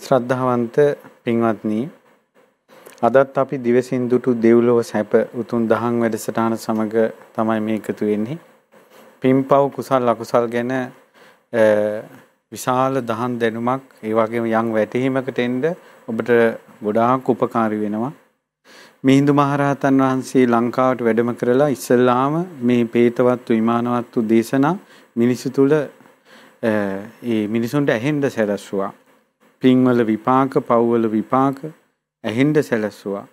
ශ්‍රද්ධාවන්ත පින්වත්නි අදත් අපි දිවසින්දුටු දෙව්ලොව සැප උතුම් දහම් වැඩසටහන සමග තමයි මේ එකතු වෙන්නේ. පින්පව් කුසල් අකුසල් ගැන විශාල දහම් දැනුමක් ඒ වගේම යම් වැටහීමකට එන්න ඔබට ගොඩාක් උපකාරී වෙනවා. මිහිඳු මහරහතන් වහන්සේ ලංකාවට වැඩම කරලා ඉස්සල්ලාම මේ පේතවත්තු විමානවත්තු දේශනා මිනිසු තුල ඒ මිනිසුන්ට ඇහෙන්න සැලැස්සුවා. පින්වල විපාක, පව්වල විපාක ඇහෙන්න සැලැස්සුවා.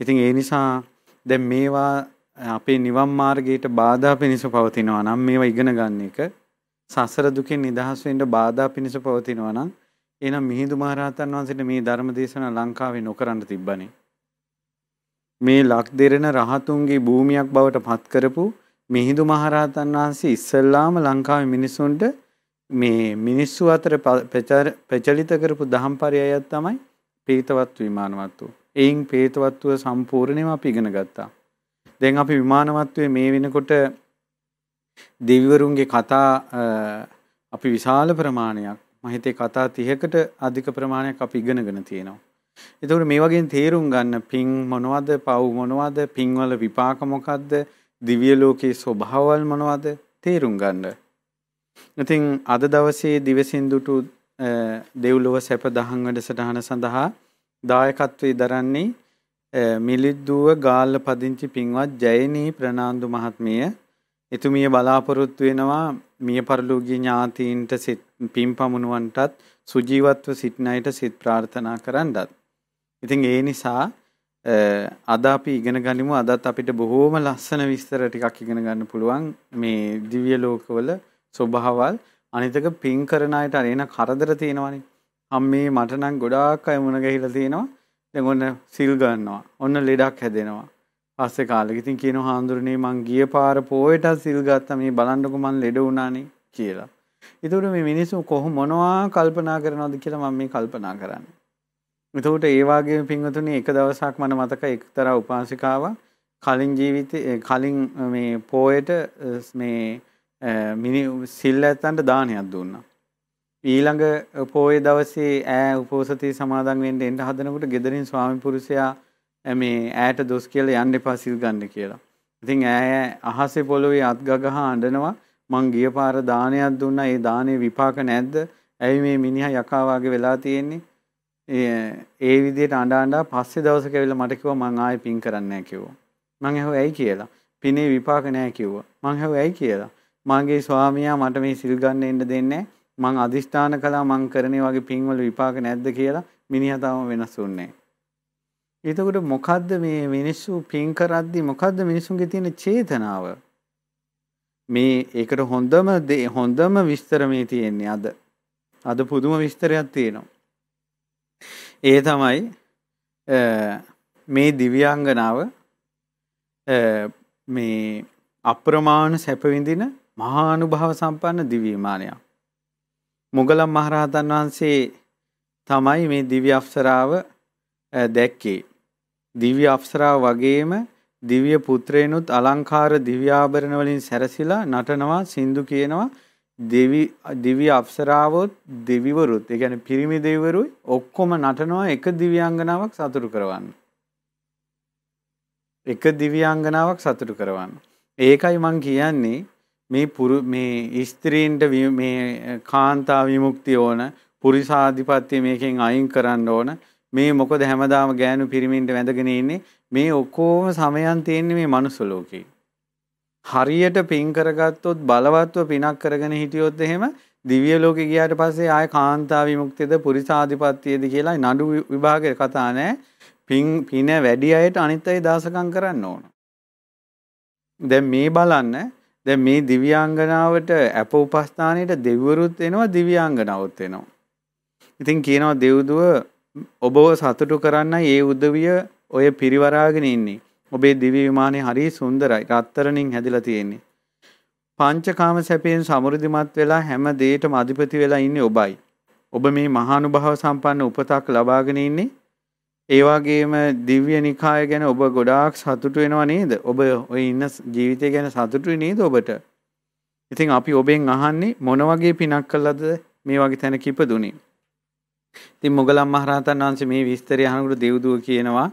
ඉතින් ඒ නිසා දැන් මේවා අපේ නිවන් මාර්ගයට බාධා පිණිස පවතිනවා නම් මේවා ඉගෙන ගන්න එක සසර දුකෙන් නිදහස් වෙන්න බාධා පිණිස පවතිනවා නම් එහෙනම් මිහිඳු මහරහතන් වහන්සේට මේ ධර්ම දේශනා ලංකාවේ නොකරන්න තිබ්බනේ. මේ ලක් දෙරණ රහතුන්ගේ භූමියක් බවට පත් කරපු මිහිඳු මහරහතන් වහන්සේ ඉස්සල්ලාම ලංකාවේ මිනිසුන්ට මේ මිනිස්සු අතර ප්‍රචලිත කරපු දහම් පරයයක් තමයි පේතවත් විමානවත්ව. එයින් පේතවත්ව සම්පූර්ණයෙන්ම අපි ඉගෙන ගත්තා. දැන් අපි විමානවත්වයේ මේ වෙනකොට දෙවිවරුන්ගේ කතා අපි විශාල ප්‍රමාණයක් මම හිතේ කතා 30කට අධික ප්‍රමාණයක් අපි ඉගෙනගෙන තියෙනවා. එතකොට මේ වගේ තේරුම් ගන්න පින් මොනවද, පව් මොනවද, පින්වල විපාක මොකද්ද, දිව්‍ය ලෝකයේ ස්වභාවවල් මොනවද තේරුම් ගන්න. ඉතින් අද දවසේ දිවසින්දුටු දෙව්ලොව සැප දහම් වැඩසටහන සඳහා දායකත්වයේ දරන්නේ මිලිද්දුව ගාල්ල පදිංචි පින්වත් ජයනී ප්‍රනාන්දු මහත්මිය එතුමිය බලාපොරොත්තු වෙනවා මිය පරලෝකීය ඥාතීන්ට සිත් පින් පමුණුවන්ටත් සුජීවත්ව සිටින අයට සිත ප්‍රාර්ථනා කරන්නත්. ඉතින් ඒ නිසා අද අපි ඉගෙන ගනිමු අදත් අපිට බොහෝම ලස්සන විස්තර ටිකක් ඉගෙන ගන්න පුළුවන් මේ දිව්‍ය ලෝකවල ස්වභාවල් අනිතක පින් කරන අයට එන කරදර තියෙනවනේ. අම්මේ මට නම් ගොඩාක් අය මුණ ගැහිලා තියෙනවා. දැන් ඔන්න සිල් ගන්නවා. ඔන්න ලෙඩක් හැදෙනවා. පස්සේ කාලෙක ඉතින් කියනවා හාමුදුරනේ මං ගිය පාර පොයට සිල් ගත්තා මේ බලන්නකො මං ලෙඩ වුණානේ කියලා. ඒතකොට මේ මිනිස්සු කොහොම මොනවා කල්පනා කරනවද කියලා මම මේ කල්පනා කරන්නේ. එතකොට ඒ වගේම පින්වතුනි එක දවසක් මම මතක එක්තරා උපාසිකාවක් කලින් ජීවිතේ කලින් මේ පොයට මේ මිනි සිල් ඇත්තන්ට දානයක් දුන්නා. ඊළඟ පොයේ දවසේ ඈ උපෝසතී සමාදන් වෙන්න එන්න හදනකොට ගෙදරින් ස්වාමි පුරුෂයා මේ ඈට දොස් කියලා යන්න එපා සිල් ගන්න කියලා. ඉතින් ඈ අහසේ පොළොවේ අත් ගගහ අඬනවා මං ගිය පාර දානයක් දුන්නා ඒ දානේ විපාක නැද්ද? ඇයි මේ මිනිහා යකා වගේ වෙලා තියෙන්නේ? ඒ විදිහට අඬ අඬා පස්සේ දවසක ඇවිල්ලා මට කිව්වා මං ආයෙ පින් කරන්නේ නැහැ කිව්වා. මං ඇහුවා ඇයි කියලා. පිනේ විපාක නැහැ කිව්වා. මං ඇහුවා ඇයි කියලා. මගේ ස්වාමියා මට මේ සිල් ගන්න එන්න දෙන්නේ මං අදිෂ්ඨාන කළා මං කරනේ වගේ පින්වල විපාක නැද්ද කියලා මිනිහා තාම වෙනස් වුන්නේ එතකොට මොකද්ද මේ මිනිස්සු පින් කරද්දි මොකද්ද මිනිසුන්ගේ තියෙන චේතනාව? මේ ඒකට හොඳම හොඳම විස්තර මේ තියෙන්නේ අද. අද පුදුම විස්තරයක් තියෙනවා. ඒ තමයි මේ දිව්‍යාංගනාව මේ අප්‍රමාණ සැප විඳින මහානුභාව සම්පන්න දිව්‍ය විමානයක්. මුගලන් මහරහතන් වහන්සේ තමයි මේ දිව්‍ය අප්සරාව දැක්කේ. දිව්‍ය අප්සරාව වගේම දිව්‍ය පුත්‍රයනුත් අලංකාර දිව්‍යාභරණ වලින් සැරසිලා නටනවා සින්දු කියනවා දෙවි දිව්‍ය අප්සරාවොත් දෙවිවරුත් ඒ කියන්නේ පිරිමි දෙවිවරුයි ඔක්කොම නටනවා එක දිව්‍යාංගනාවක් සතුටු කරවන්න. එක දිව්‍යාංගනාවක් සතුටු කරවන්න. ඒකයි මං කියන්නේ මේ පුරු මේ ස්ත්‍රීන්ට මේ කාන්තා විමුක්තිය ඕන පුරිසාධිපත්‍ය මේකෙන් අයින් කරන්න ඕන මේ මොකද හැමදාම ගෑනු පිරිමින්ට වැඳගෙන ඉන්නේ මේ ඔක්කොම සමයන් තියෙන්නේ මේ මනුස්ස ලෝකේ. හරියට පින් කරගත්තොත් බලවත්ව පිනක් කරගෙන හිටියොත් එහෙම දිව්‍ය ලෝකේ ගියාට පස්සේ ආය කාන්තා විමුක්තියද පුරිසාධිපත්‍යද කියලා නඩු විභාගයේ කතා නැහැ. පින් පින වැඩි අයට අනිත් අය දාසකම් කරන්න ඕන. දැන් මේ බලන්න දැන් මේ දිව්‍යාංගනාවට අප උපස්ථානයේට දෙවිවරුත් එනවා දිව්‍යාංගනාවොත් එනවා. ඉතින් කියනවා දෙව්දුව ඔබව සතුටු කරන්නයි ඒ උදවිය ඔය පිරිවරාගෙන ඉන්නේ. ඔබේ දිව්‍ය විමානේ හරි සුන්දරයි. රත්තරණින් හැදිලා තියෙන්නේ. පංචකාම සැපයෙන් සමෘද්ධිමත් වෙලා හැම දෙයකටම අධිපති වෙලා ඉන්නේ ඔබයි. ඔබ මේ මහානුභාව සම්පන්න උපතක් ලබාගෙන ඉන්නේ. ඒ වගේම දිව්‍ය නිකාය ගැන ඔබ ගොඩාක් සතුටු වෙනව නේද? ඔබ ඔය ඉන්න ජීවිතය ගැන සතුටුයි නේද ඔබට? ඉතින් අපි ඔබෙන් අහන්නේ මොන වගේ පිනක් කළාද මේ වගේ තැනක ඉපදුනේ? ඉතින් මොගලම් මහරහතන් වහන්සේ මේ විස්තරය අහනකොට දෙව්දුව කියනවා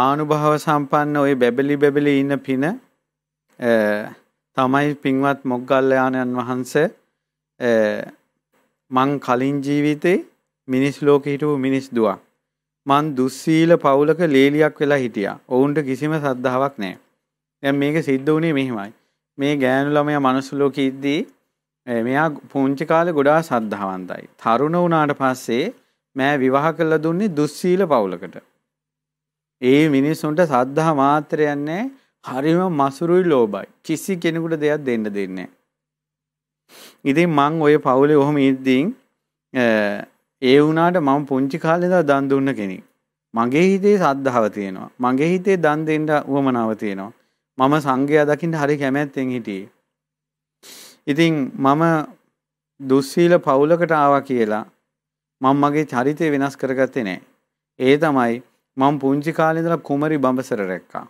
ආනුභාව සම්පන්න ওই බැබලි බැබලි ඉන්න පින තමයි පින්වත් මොග්ගල්ලායනන් වහන්සේ මං කලින් ජීවිතේ මිනිස් ලෝකෙ හිටපු මිනිස් දුවක්. මං දුස්සීල පවුලක ලේලියක් වෙලා හිටියා. ඔවුන්ට කිසිම සද්ධාාවක් නැහැ. දැන් මේක සිද්ධ වුණේ මෙහිමයි. මේ ගෑනු ළමයා මනුස්ස ලෝකෙ ඉද්දී මෙයා පුංචි කාලේ ගොඩාක් සද්ධාවන්තයි. තරුණ වුණාට පස්සේ මෑ විවාහ කළා දුන්නේ දුස්සීල පවුලකට. ඒ මිනිස්සුන්ට සද්ධා මාත්‍රයක් නැහැ. හරිම මසුරුයි ලෝබයි. කිසි කෙනෙකුට දෙයක් දෙන්න දෙන්නේ ඉතින් මං ඔය පවුලේ ඔහොම ඉද්දින් ඒ වුණාට මම පුංචි කාලේ ඉඳලා දන් දුන්න කෙනෙක්. මගේ හිතේ සද්ධාව තියෙනවා. මගේ හිතේ දන් දෙන්න උවමනාව තියෙනවා. මම සංඝයා දකින්න හරි කැමැත්තෙන් හිටියේ. ඉතින් මම දුස්සීල පවුලකට ආවා කියලා මම මගේ චරිතය වෙනස් කරගත්තේ නැහැ. ඒ තමයි මම පුංචි කාලේ ඉඳලා කුමරි බඹසර රැක්කා.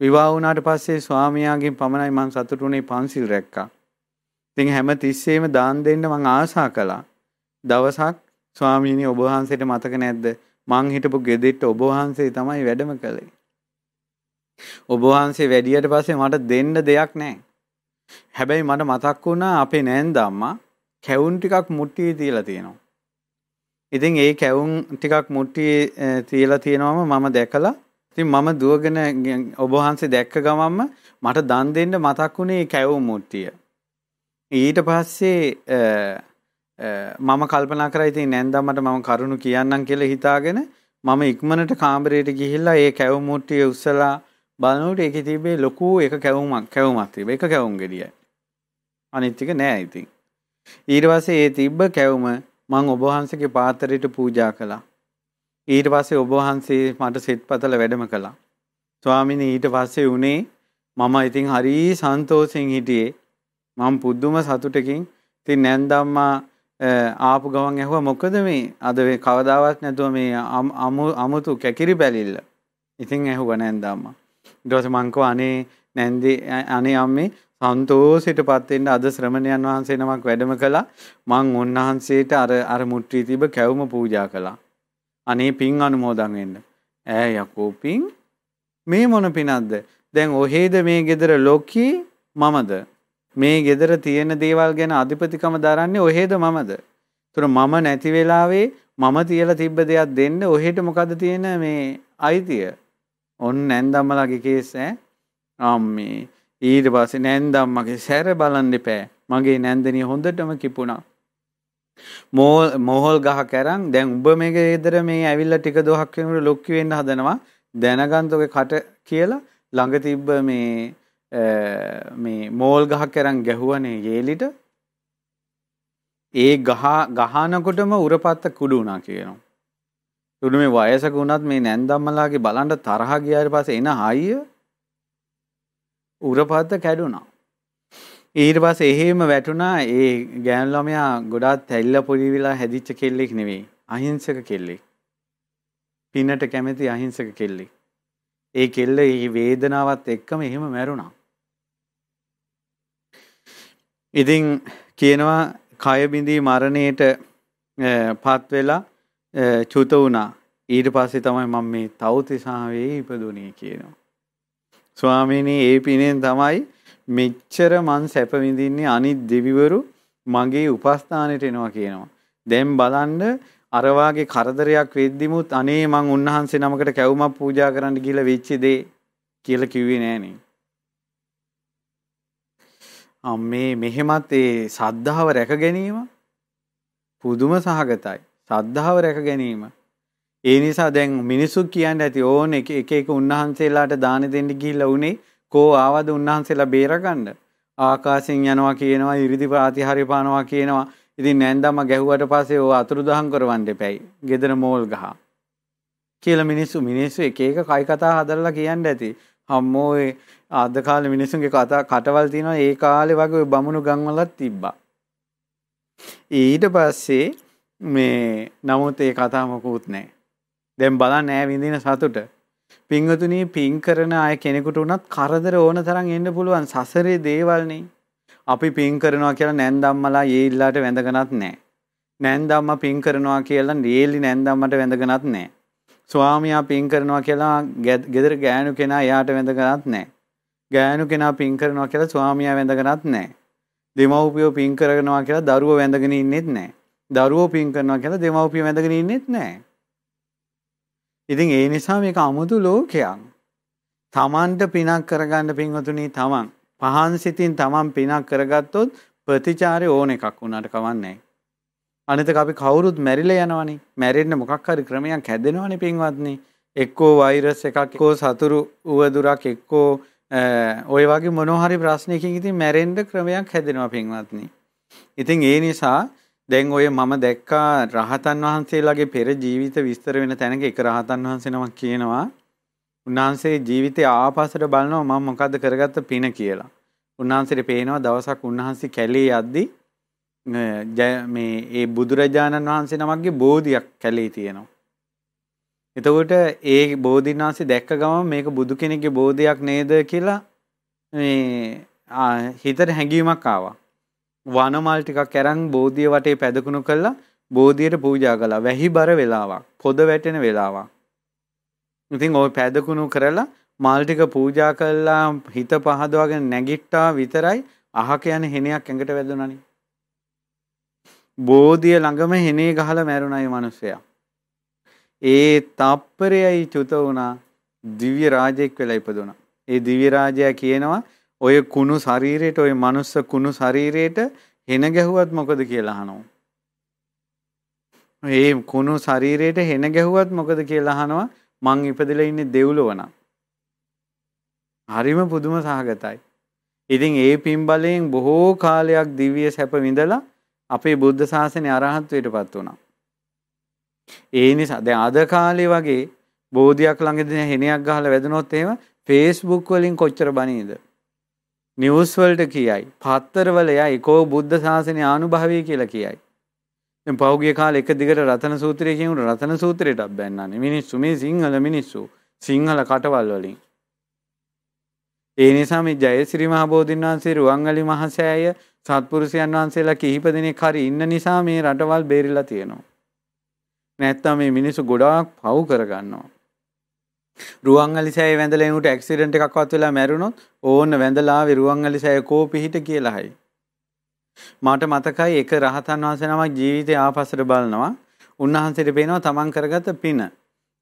විවාහ වුණාට පස්සේ ස්වාමියාගෙන් පමණයි මම සතුටුුනේ පන්සිල් රැක්කා. ඉතින් හැම තිස්සෙම දාන් දෙන්න මං ආසා කළා. දවසක් ස්වාමීනි ඔබ වහන්සේට මතක නැද්ද? මං හිටපු ගෙදෙට්ට ඔබ වහන්සේ තමයි වැඩම කළේ. ඔබ වහන්සේ වැඩියට පස්සේ මට දෙන්න දෙයක් නැහැ. හැබැයි මට මතක් වුණා අපේ නෑන්ද අම්මා කැවුම් ටිකක් මුට්ටියේ තියලා තියෙනවා. ඉතින් ඒ කැවුම් ටිකක් මුට්ටියේ තියලා තියෙනවම මම දැකලා ඉතින් මම දුවගෙන ඔබ වහන්සේ දැක්ක ගමන්ම මට දන් දෙන්න මතක් වුණේ කැවුම් මුට්ටිය. ඊට පස්සේ මම කල්පනා කරා ඉතින් නැන්දම්මට මම කරුණු කියන්නම් කියලා හිතාගෙන මම ඉක්මනට කාමරයට ගිහිල්ලා ඒ කැවුම් මුට්ටිය උස්සලා බලනකොට ඒකේ තිබේ ලොකු එක කැවුමක් කැවුමක් තිබේ එක කැවුම් ගෙඩියයි. අනිත් ටික නෑ ඉතින්. ඊට පස්සේ ඒ තිබ්බ කැවුම මං ඔබ වහන්සේගේ පාත්‍රයට පූජා කළා. ඊට පස්සේ ඔබ වහන්සේ මට සෙත්පතල වැඩම කළා. ස්වාමිනේ ඊට පස්සේ උනේ මම ඉතින් හරි සන්තෝෂෙන් හිටියේ. මම පුදුම සතුටකින් ඉතින් නැන්දම්මා ආපු ගමන් ඇහුවා මොකද මේ අද මේ කවදාවත් නැතුව මේ අමුතු කැකිරි බැලිල්ල. ඉතින් ඇහුවා නැන්දම්මා. ඊට පස්සේ මං කෝ අනේ නැන්දේ අනේ අම්මේ සන්තෝෂයටපත් වෙන්න අද ශ්‍රමණයන් වහන්සේ නමක් වැඩම කළා. මං උන්වහන්සේට අර අර මුට්ටි තිබ කැවුම පූජා කළා. අනේ පින් අනුමෝදන් වෙන්න. ඈ යකෝ පින් මේ මොන පිනක්ද? දැන් ඔහෙද මේ ගෙදර ලොක්කී මමද? මේ ගෙදර තියෙන දේවල් ගැන අධිපතිකම දරන්නේ ඔහෙද මමද? තුර මම නැති වෙලාවේ මම තියලා තිබ්බ දෙයක් දෙන්න ඔහෙට මොකද තියෙන මේ අයිතිය? ඔන්න නැන්දම්මලාගේ කේස් ඈ අම්මේ ඊට පස්සේ නැන්දම්මගේ සැර බලන්න එපෑ මගේ නැන්දනිය හොඳටම කිපුණා මෝල් මොහොල් ගහ කැරන් දැන් උඹ මේක ගෙදර මේ ඇවිල්ලා ටික දොහක් වෙනකොට ලොක්කි වෙන්න හදනවා දැනගන්න ඔගේ කට කියලා ළඟ තිබ්බ මේ මේ මෝල් ගහ කැරන් ගැහුවනේ යේලිට ඒ ගහ ගහනකොටම උරපත්ත කුඩු වුණා කියනවා උඩු මේ වයසක වුණත් මේ නැන්දම්මලාගේ බලන්න තරහ ගියාට පස්සේ එන හයිය උරපත්ත කැඩුනා. ඊට පස්සේ එහෙම වැටුණා ඒ ගෑනු ළමයා ගොඩාක් තැල්ල පොඩි විලා හැදිච්ච කෙල්ලෙක් නෙවෙයි. අහිංසක කෙල්ලෙක්. පිනට කැමති අහිංසක කෙල්ලෙක්. ඒ කෙල්ල ඒ වේදනාවත් එක්කම එහෙම මැරුණා. ඉතින් කියනවා කය බිඳී මරණයට පත් වෙලා චුත වුණා. ඊට පස්සේ තමයි මම මේ තවතිසාවේ ඉපදුනේ කියනවා. ස්වාමීනි ඒ පිනෙන් තමයි මෙච්චර මං සැප විඳින්නේ අනිත් දෙවිවරු මගේ උපස්ථානෙට එනවා කියනවා. දැන් බලන්න අර වාගේ කරදරයක් වෙද්දිමුත් අනේ මං උන්වහන්සේ නමකට කැවුමක් පූජා කරන්න ගිහලා වෙච්ච දේ කියලා කිව්වේ නෑනේ. අම්මේ මෙහෙමත් ඒ සද්ධාව රැක ගැනීම පුදුම සහගතයි. සද්ධාව රැක ගැනීම. ඒ නිසා දැන් මිනිස්සු කියන්න ඇති ඕන එක එක එක උන්වහන්සේලාට දාන දෙන්න ගිහිල්ලා උනේ කෝ ආවද උන්වහන්සේලා බේරගන්න. ආකාශයෙන් යනවා කියනවා ඉරිදි ප්‍රාතිහාර්ය පානවා කියනවා. ඉතින් නැන්දම ගැහුවට පස්සේ ඕ අතුරුදහන් කරවන්න එපැයි. ගෙදර මෝල් ගහ. කියලා මිනිස්සු මිනිස්සු එක එක කයි කතා හදලා කියන්න ඇති. අම්මෝ අද කාලේ මිනිස්සුන්ගේ කතා කටවල් තියෙනවා ඒ කාලේ වගේ බමුණු ගම්වලත් තිබ්බා. ඊට පස්සේ මේ නමුත් ඒ කතා මොකුත් නැහැ. දැන් බලන්න ඈ විඳින සතුට. පින්වතුනි පින් කරන අය කෙනෙකුට උනත් කරදර ඕන තරම් එන්න පුළුවන් සසරේ දේවල්නේ. අපි පින් කරනවා කියලා නැන්දම්මලා ඒල්ලාට වැඳගනත් නැහැ. නැන්දම්මා පින් කරනවා කියලා නේලි නැන්දම්මට වැඳගනත් නැහැ. ස්වාමියා පින් කරනවා කියලා ගෙදර ගෑනු කෙනා එයාට වැඳගනත් නැහැ. ගෑනු කෙනා පින් කරනවා කියලා ස්වාමියා වැඳගනත් නැහැ. දෙමව්පියෝ පින් කරනවා කියලා දරුවෝ වැඳගෙන ඉන්නෙත් නැහැ. දරුවෝ පින් කරනවා කියලා දෙමව්පියෝ වැඳගෙන ඉන්නෙත් නැහැ. ඉතින් ඒ නිසා මේක අමුතු ලෝකයක්. තමන්ට පිනක් කරගන්න පින්වතුනි තමන් පහන් සිතින් තමන් පිනක් කරගත්තොත් ප්‍රතිචාරය ඕන එකක් වුණාට කවන්නේ අනිතක අපි කවුරුත් මැරිලා යනවනේ. මැරෙන්න මොකක් හරි ක්‍රමයක් හැදෙනවනේ පින්වත්නි. එක්කෝ වෛරස් එකක් එක්කෝ සතුරු උවදුරක් එක්කෝ ඔය වගේ මොනවා හරි ප්‍රශ්නයකින් ඉතින් මැරෙන්න ක්‍රමයක් හැදෙනවා පින්වත්නි. ඉතින් ඒ නිසා දැන් ඔය මම දැක්කා රහතන් වහන්සේලාගේ පෙර ජීවිත විස්තර වෙන තැනක එක රහතන් වහන්සේ නමක් කියනවා. උන්වහන්සේ ජීවිතේ ආපස්සට බලනවා මම මොකද්ද කරගත්ත පින කියලා. උන්වහන්සේට පේනවා දවසක් උන්වහන්සේ කැලේ යද්දි මේ ඒ බුදුරජාණන් වහන්සේ නමක්ගේ බෝධියක් කැලේ තියෙනවා. එතකොට ඒ බෝධීන් වහන්සේ දැක්ක ගමන් මේක බුදු කෙනෙක්ගේ බෝධියක් නේද කියලා මේ හිතට හැඟීමක් ආවා. වනමල් ටිකක් අරන් බෝධිය වටේ පැදකුණු කළා බෝධියට පූජා කළා. වැහිබර වෙලාවක්, පොද වැටෙන වෙලාවක්. ඉතින් ওই පැදකුණු කරලා මල් ටික පූජා කළා හිත පහදවාගෙන නැගිට්ටා විතරයි අහක යන හෙනයක් ඇඟට වැදුණානේ. බෝධිය ළඟම හෙනේ ගහලා මැරුණා මේ මිනිස්සයා. ඒ තප්පරයයි චුත වුණා දිව්‍ය රාජෙක් වෙලා ඉපදුණා. ඒ දිව්‍ය රාජයා කියනවා ඔය කුණු ශරීරයට ඔය මනුස්ස කුණු ශරීරයට හෙන ගැහුවත් මොකද කියලා අහනවා. ඒ කුණු ශරීරයට හෙන ගැහුවත් මොකද කියලා අහනවා මං ඉපදලා ඉන්නේ දෙව්ලොව නම්. හරිම පුදුම සහගතයි. ඉතින් ඒ පින් බලයෙන් බොහෝ කාලයක් දිව්‍ය සැප විඳලා අපේ බුද්ධ ශාසනය අරහත්ත්වයටපත් වුණා. ඒ නිසා දැන් අද කාලේ වගේ බෝධියක් ළඟදී හෙනයක් ගහලා වැදුනොත් එහෙම Facebook වලින් කොච්චර බණීද? නිවස් වලට කියයි. පත්තරවල යයි කෝ බුද්ධ ශාසනය ආනුභාවී කියලා කියයි. දැන් පහුගිය කාලේ එක දිගට රතන සූත්‍රය කියනකොට රතන සූත්‍රයට බැන්නන්නේ. මිනිස්සු මේ සිංහල මිනිස්සු සිංහල කටවල් වලින්. ඒ නිසා මේ ජයශ්‍රී මහ බෝධින් වහන්සේ රුවන්වැලි මහසෑය සත්පුරුෂයන් වහන්සේලා කිහිප දෙනෙක් හරි ඉන්න නිසා මේ රටවල් බේරිලා තියෙනවා. නැත්තම් මේ මිනිස්සු ගොඩාක් පව් කරගන්නවා. රුවන්වැලිසෑය වැඳලා එනකොට ඇක්සිඩන්ට් එකක්වත් වෙලා මැරුණොත් ඕන්න වැඳලා ආවේ රුවන්වැලිසෑය කෝ පිහිට කියලායි. මට මතකයි එක රහතන් වහන්සේ නමක් ජීවිතේ ආපස්සට බලනවා. උන්වහන්සේට පේනවා තමන් කරගත පින.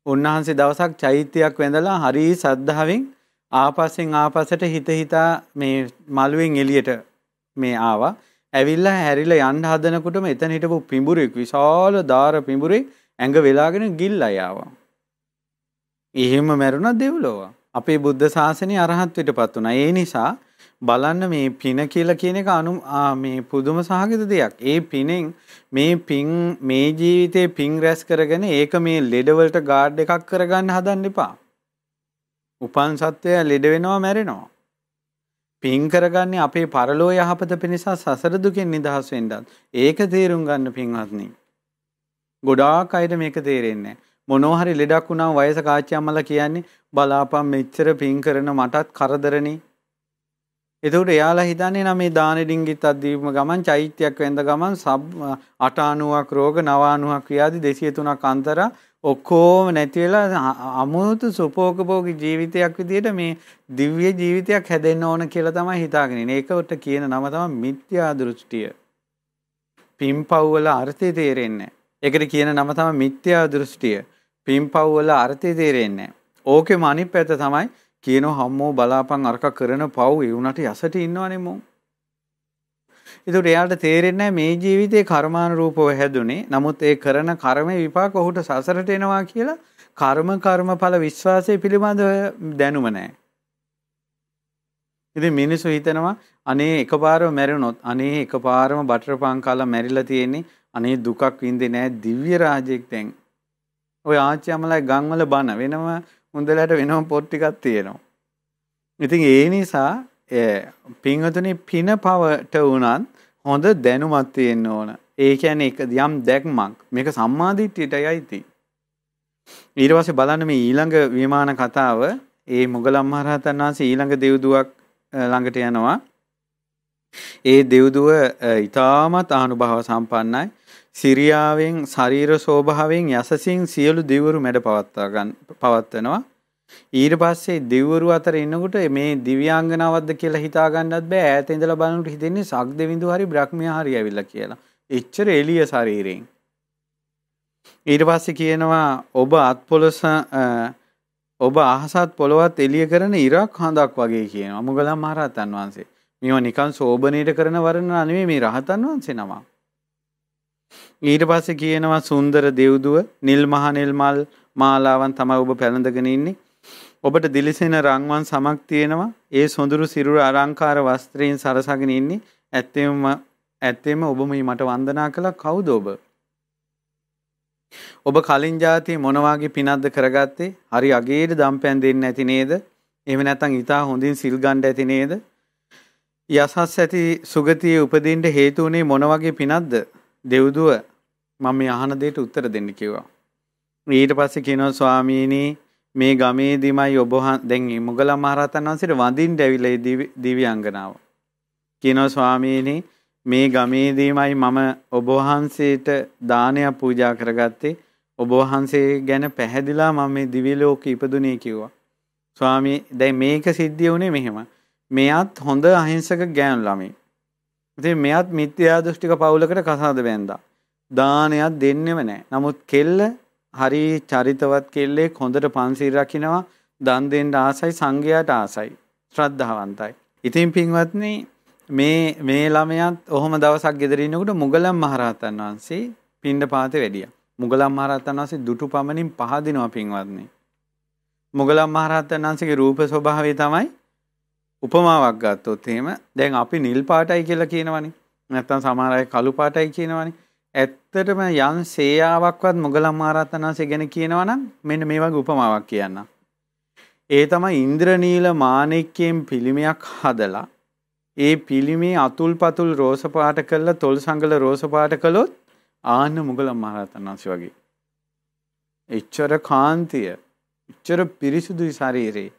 උන්වහන්සේ දවසක් චෛත්‍යයක් වැඳලා හරි සද්ධාවෙන් ආපස්සෙන් ආපස්සට හිත හිතා මේ මළුවෙන් එළියට මේ ආවා. ඇවිල්ලා හැරිලා යන්න හදනකොටම එතන හිටපු පිඹුරෙක් විශාල දාර පිඹුරෙක් ඇඟ වෙලාගෙන ගිල්ලා ආවා. එහෙම මැරුණා දෙව්ලොව. අපේ බුද්ධ ශාසනය අරහත්ත්වයටපත් වුණා. ඒ නිසා බලන්න මේ පින කියලා කියන එක අනු මේ පුදුම සහගත දෙයක්. ඒ පිනෙන් මේ පින් මේ ජීවිතේ පින් රැස් කරගෙන ඒක මේ ලෙඩවලට ගාඩ් එකක් කරගන්න හදන්න එපා. උපන් සත්වය ලෙඩ වෙනවා මැරෙනවා. පින් කරගන්නේ අපේ පරලෝ යහපත පිණිස සසර දුකෙන් නිදහස් වෙන්නත්. ඒක තේරුම් ගන්න පින්වත්නි. ගොඩාක් අයට මේක තේරෙන්නේ නැහැ. මොනවා හරි ලෙඩක් වුණාම වයස කාච්චි අම්මලා කියන්නේ බලාපන් මෙච්චර පින් කරන මටත් කරදරනේ. එතකොට එයාලා හිතන්නේ නම් මේ දාන ඩිංගිත් අද්දීම ගමන් චෛත්‍යයක් වෙන්ද ගමන් සබ් 890ක් රෝග 990ක් ව්‍යාධි 203ක් අන්තර ඔක්කොම නැති වෙලා අමුතු සුපෝකභෝගී ජීවිතයක් විදිහට මේ දිව්‍ය ජීවිතයක් හැදෙන්න ඕන කියලා තමයි හිතාගෙන ඉන්නේ. ඒකට කියන නම තමයි මිත්‍යා දෘෂ්ටිය. පින්පව් වල අර්ථය තේරෙන්නේ ඒකට කියන නම තමයි මිත්‍යා දෘෂ්ටිය. පින්පව් වල අර්ථය තේරෙන්නේ ඕකෙම අනිත් පැත්ත තමයි කියනවා හම්මෝ බලාපන් අරක කරන පව් ඒ උනට යසට ඉන්නවනේ මොන්. ඒකට එයාට තේරෙන්නේ මේ ජීවිතේ කර්මානුරූපව හැදුනේ. නමුත් ඒ කරන කර්ම විපාක ඔහුට සසරට එනවා කියලා කර්ම කර්මඵල විශ්වාසය පිළිබඳව දැනුම නැහැ. ඉතින් මිනිස්සු හිතනවා අනේ එකපාරම මැරුණොත් අනේ එකපාරම බටර් පාන් කාලා මැරිලා තියෙන්නේ අනේ දුකක් විඳින්නේ නැහැ දිව්‍ය රාජෙක් දැන්. ඔය ආච්චි අමලයි ගම්වල බන වෙනම මුන්දලට වෙනම පොත් ටිකක් තියෙනවා. ඉතින් ඒ නිසා පින්වතුනි පින පවට උනත් හොඳ දැනුමක් තියෙන්න ඕන. ඒ කියන්නේ එක යම් දැක්මක් මේක සම්මාදිට්ඨියටයි අයිති. ඊට පස්සේ බලන්න මේ ඊළඟ විමාන කතාව ඒ මොගලම් මහරහතන් වහන්සේ ඊළඟ දෙව්දුවක් ළඟට යනවා. ඒ දෙව්දුව ඊටමත් ආනුභාව සම්පන්නයි. සිරියාවෙන් ශරීර ස්වභාවයෙන් යසසින් සියලු දෙවිවරු මැඩ පවත්වා ගන්න පවත්වනවා. ඊට පස්සේ දෙවිවරු අතර ඉන්නකොට මේ දිව්‍යාංගනාවක්ද කියලා හිතා ගන්නත් බෑ ඈත ඉඳලා බලනකොට හිතෙන්නේ සක් දෙවිඳු හරි බ්‍රහ්මයා හරි ඇවිල්ලා කියලා. එච්චර එළිය ශරීරයෙන්. ඊට පස්සේ කියනවා ඔබ අත්පොලස ඔබ අහසත් පොළවත් එළිය කරන ඉරක් හඳක් වගේ කියනවා මුගලන් මහරහතන් වහන්සේ. මේවා නිකන් සෝබනීට කරන වර්ණනා නෙමෙයි මේ රහතන් වහන්සේ නම. ඊට පස්සේ කියනවා සුන්දර දෙව්දුව නිල් මහ නිල් මල් මාලාවන් තමයි ඔබ පැලඳගෙන ඉන්නේ. ඔබට දිලිසෙන රන්වන් සමක් තියෙනවා. ඒ සොඳුරු සිරුර අලංකාර වස්ත්‍රයෙන් සරසගෙන ඉන්නේ. ඇත්තෙම ඇත්තෙම ඔබ මට වන්දනා කළා කවුද ඔබ? ඔබ කලින් જાතිය මොන වාගේ පිනක්ද කරගත්තේ? හරි අගේට දම්පැන් දෙන්න ඇති නේද? එහෙම නැත්නම් ඊටා හොඳින් සිල් ගන්න ඇති නේද? යසස් ඇති සුගතියේ උපදින්න හේතු උනේ මොන වගේ පිනක්ද? දෙව්දුව මම මේ අහන දෙයට උත්තර දෙන්න කිව්වා. ඊට පස්සේ කියනවා ස්වාමීනි මේ ගමේදීමයි ඔබ දැන් මුගලන් මහරහතන් වහන්සේට වඳින්න ඇවිල්ලා දිව්‍යාංගනාව. කියනවා ස්වාමීනි මේ ගමේදීමයි මම ඔබ වහන්සේට දානයක් පූජා කරගත්තේ. ඔබ වහන්සේ ගැන පැහැදිලා මම මේ දිව්‍ය ලෝකෙ ඉපදුනේ කිව්වා. ස්වාමී දැන් මේක සිද්ධිය වුණේ මෙහෙම. මෙයාත් හොඳ අහිංසක ගෑනු ළමයි. ඉතින් මෙයාත් මිත්‍යා දෘෂ්ටික පවුලකට කසාද බැන්දා. දානයක් දෙන්නෙම නැහැ. නමුත් කෙල්ල හරි චරිතවත් කෙල්ලෙක් හොඳට පන්සිල් රකින්නවා. දන් දෙන්න ආසයි සංඝයාට ආසයි. ශ්‍රද්ධාවන්තයි. ඉතින් පින්වත්නි මේ මේ ළමයාත් ඔහොම දවසක් ගෙදර ඉන්නකොට මුගලන් මහරහතන් වහන්සේ පින්ඩ පාතේ වැඩියා. මුගලන් මහරහතන් වහන්සේ දුටු පමණින් පහදිනවා පින්වත්නි. මුගලන් මහරහතන් වහන්සේගේ රූප ස්වභාවය තමයි උපමාවක් ගත්තොත් එහෙම දැන් අපි නිල් පාටයි කියලා කියනවනේ. නැත්තම් සමහර අය කළු පාටයි කියනවනේ. ඇත්තටම යම් සේයාවක්වත් මුගලන් මහරහතන් වහන්සේ ගැන කියනවනම් මෙන්න මේ වගේ උපමාවක් කියන්න. ඒ තමයි ඉන්ද්‍රනීල මාණික්කයෙන් පිළිමයක් හදලා ඒ පිළිමේ අතුල් පතුල් රෝස පාට කරලා තොල් සංගල රෝස පාට කළොත් ආන්න මුගලන් මහරහතන් වහන්සේ වගේ. එච්චර කාන්තිය, එච්චර පිරිසුදුයි ශරීරේ,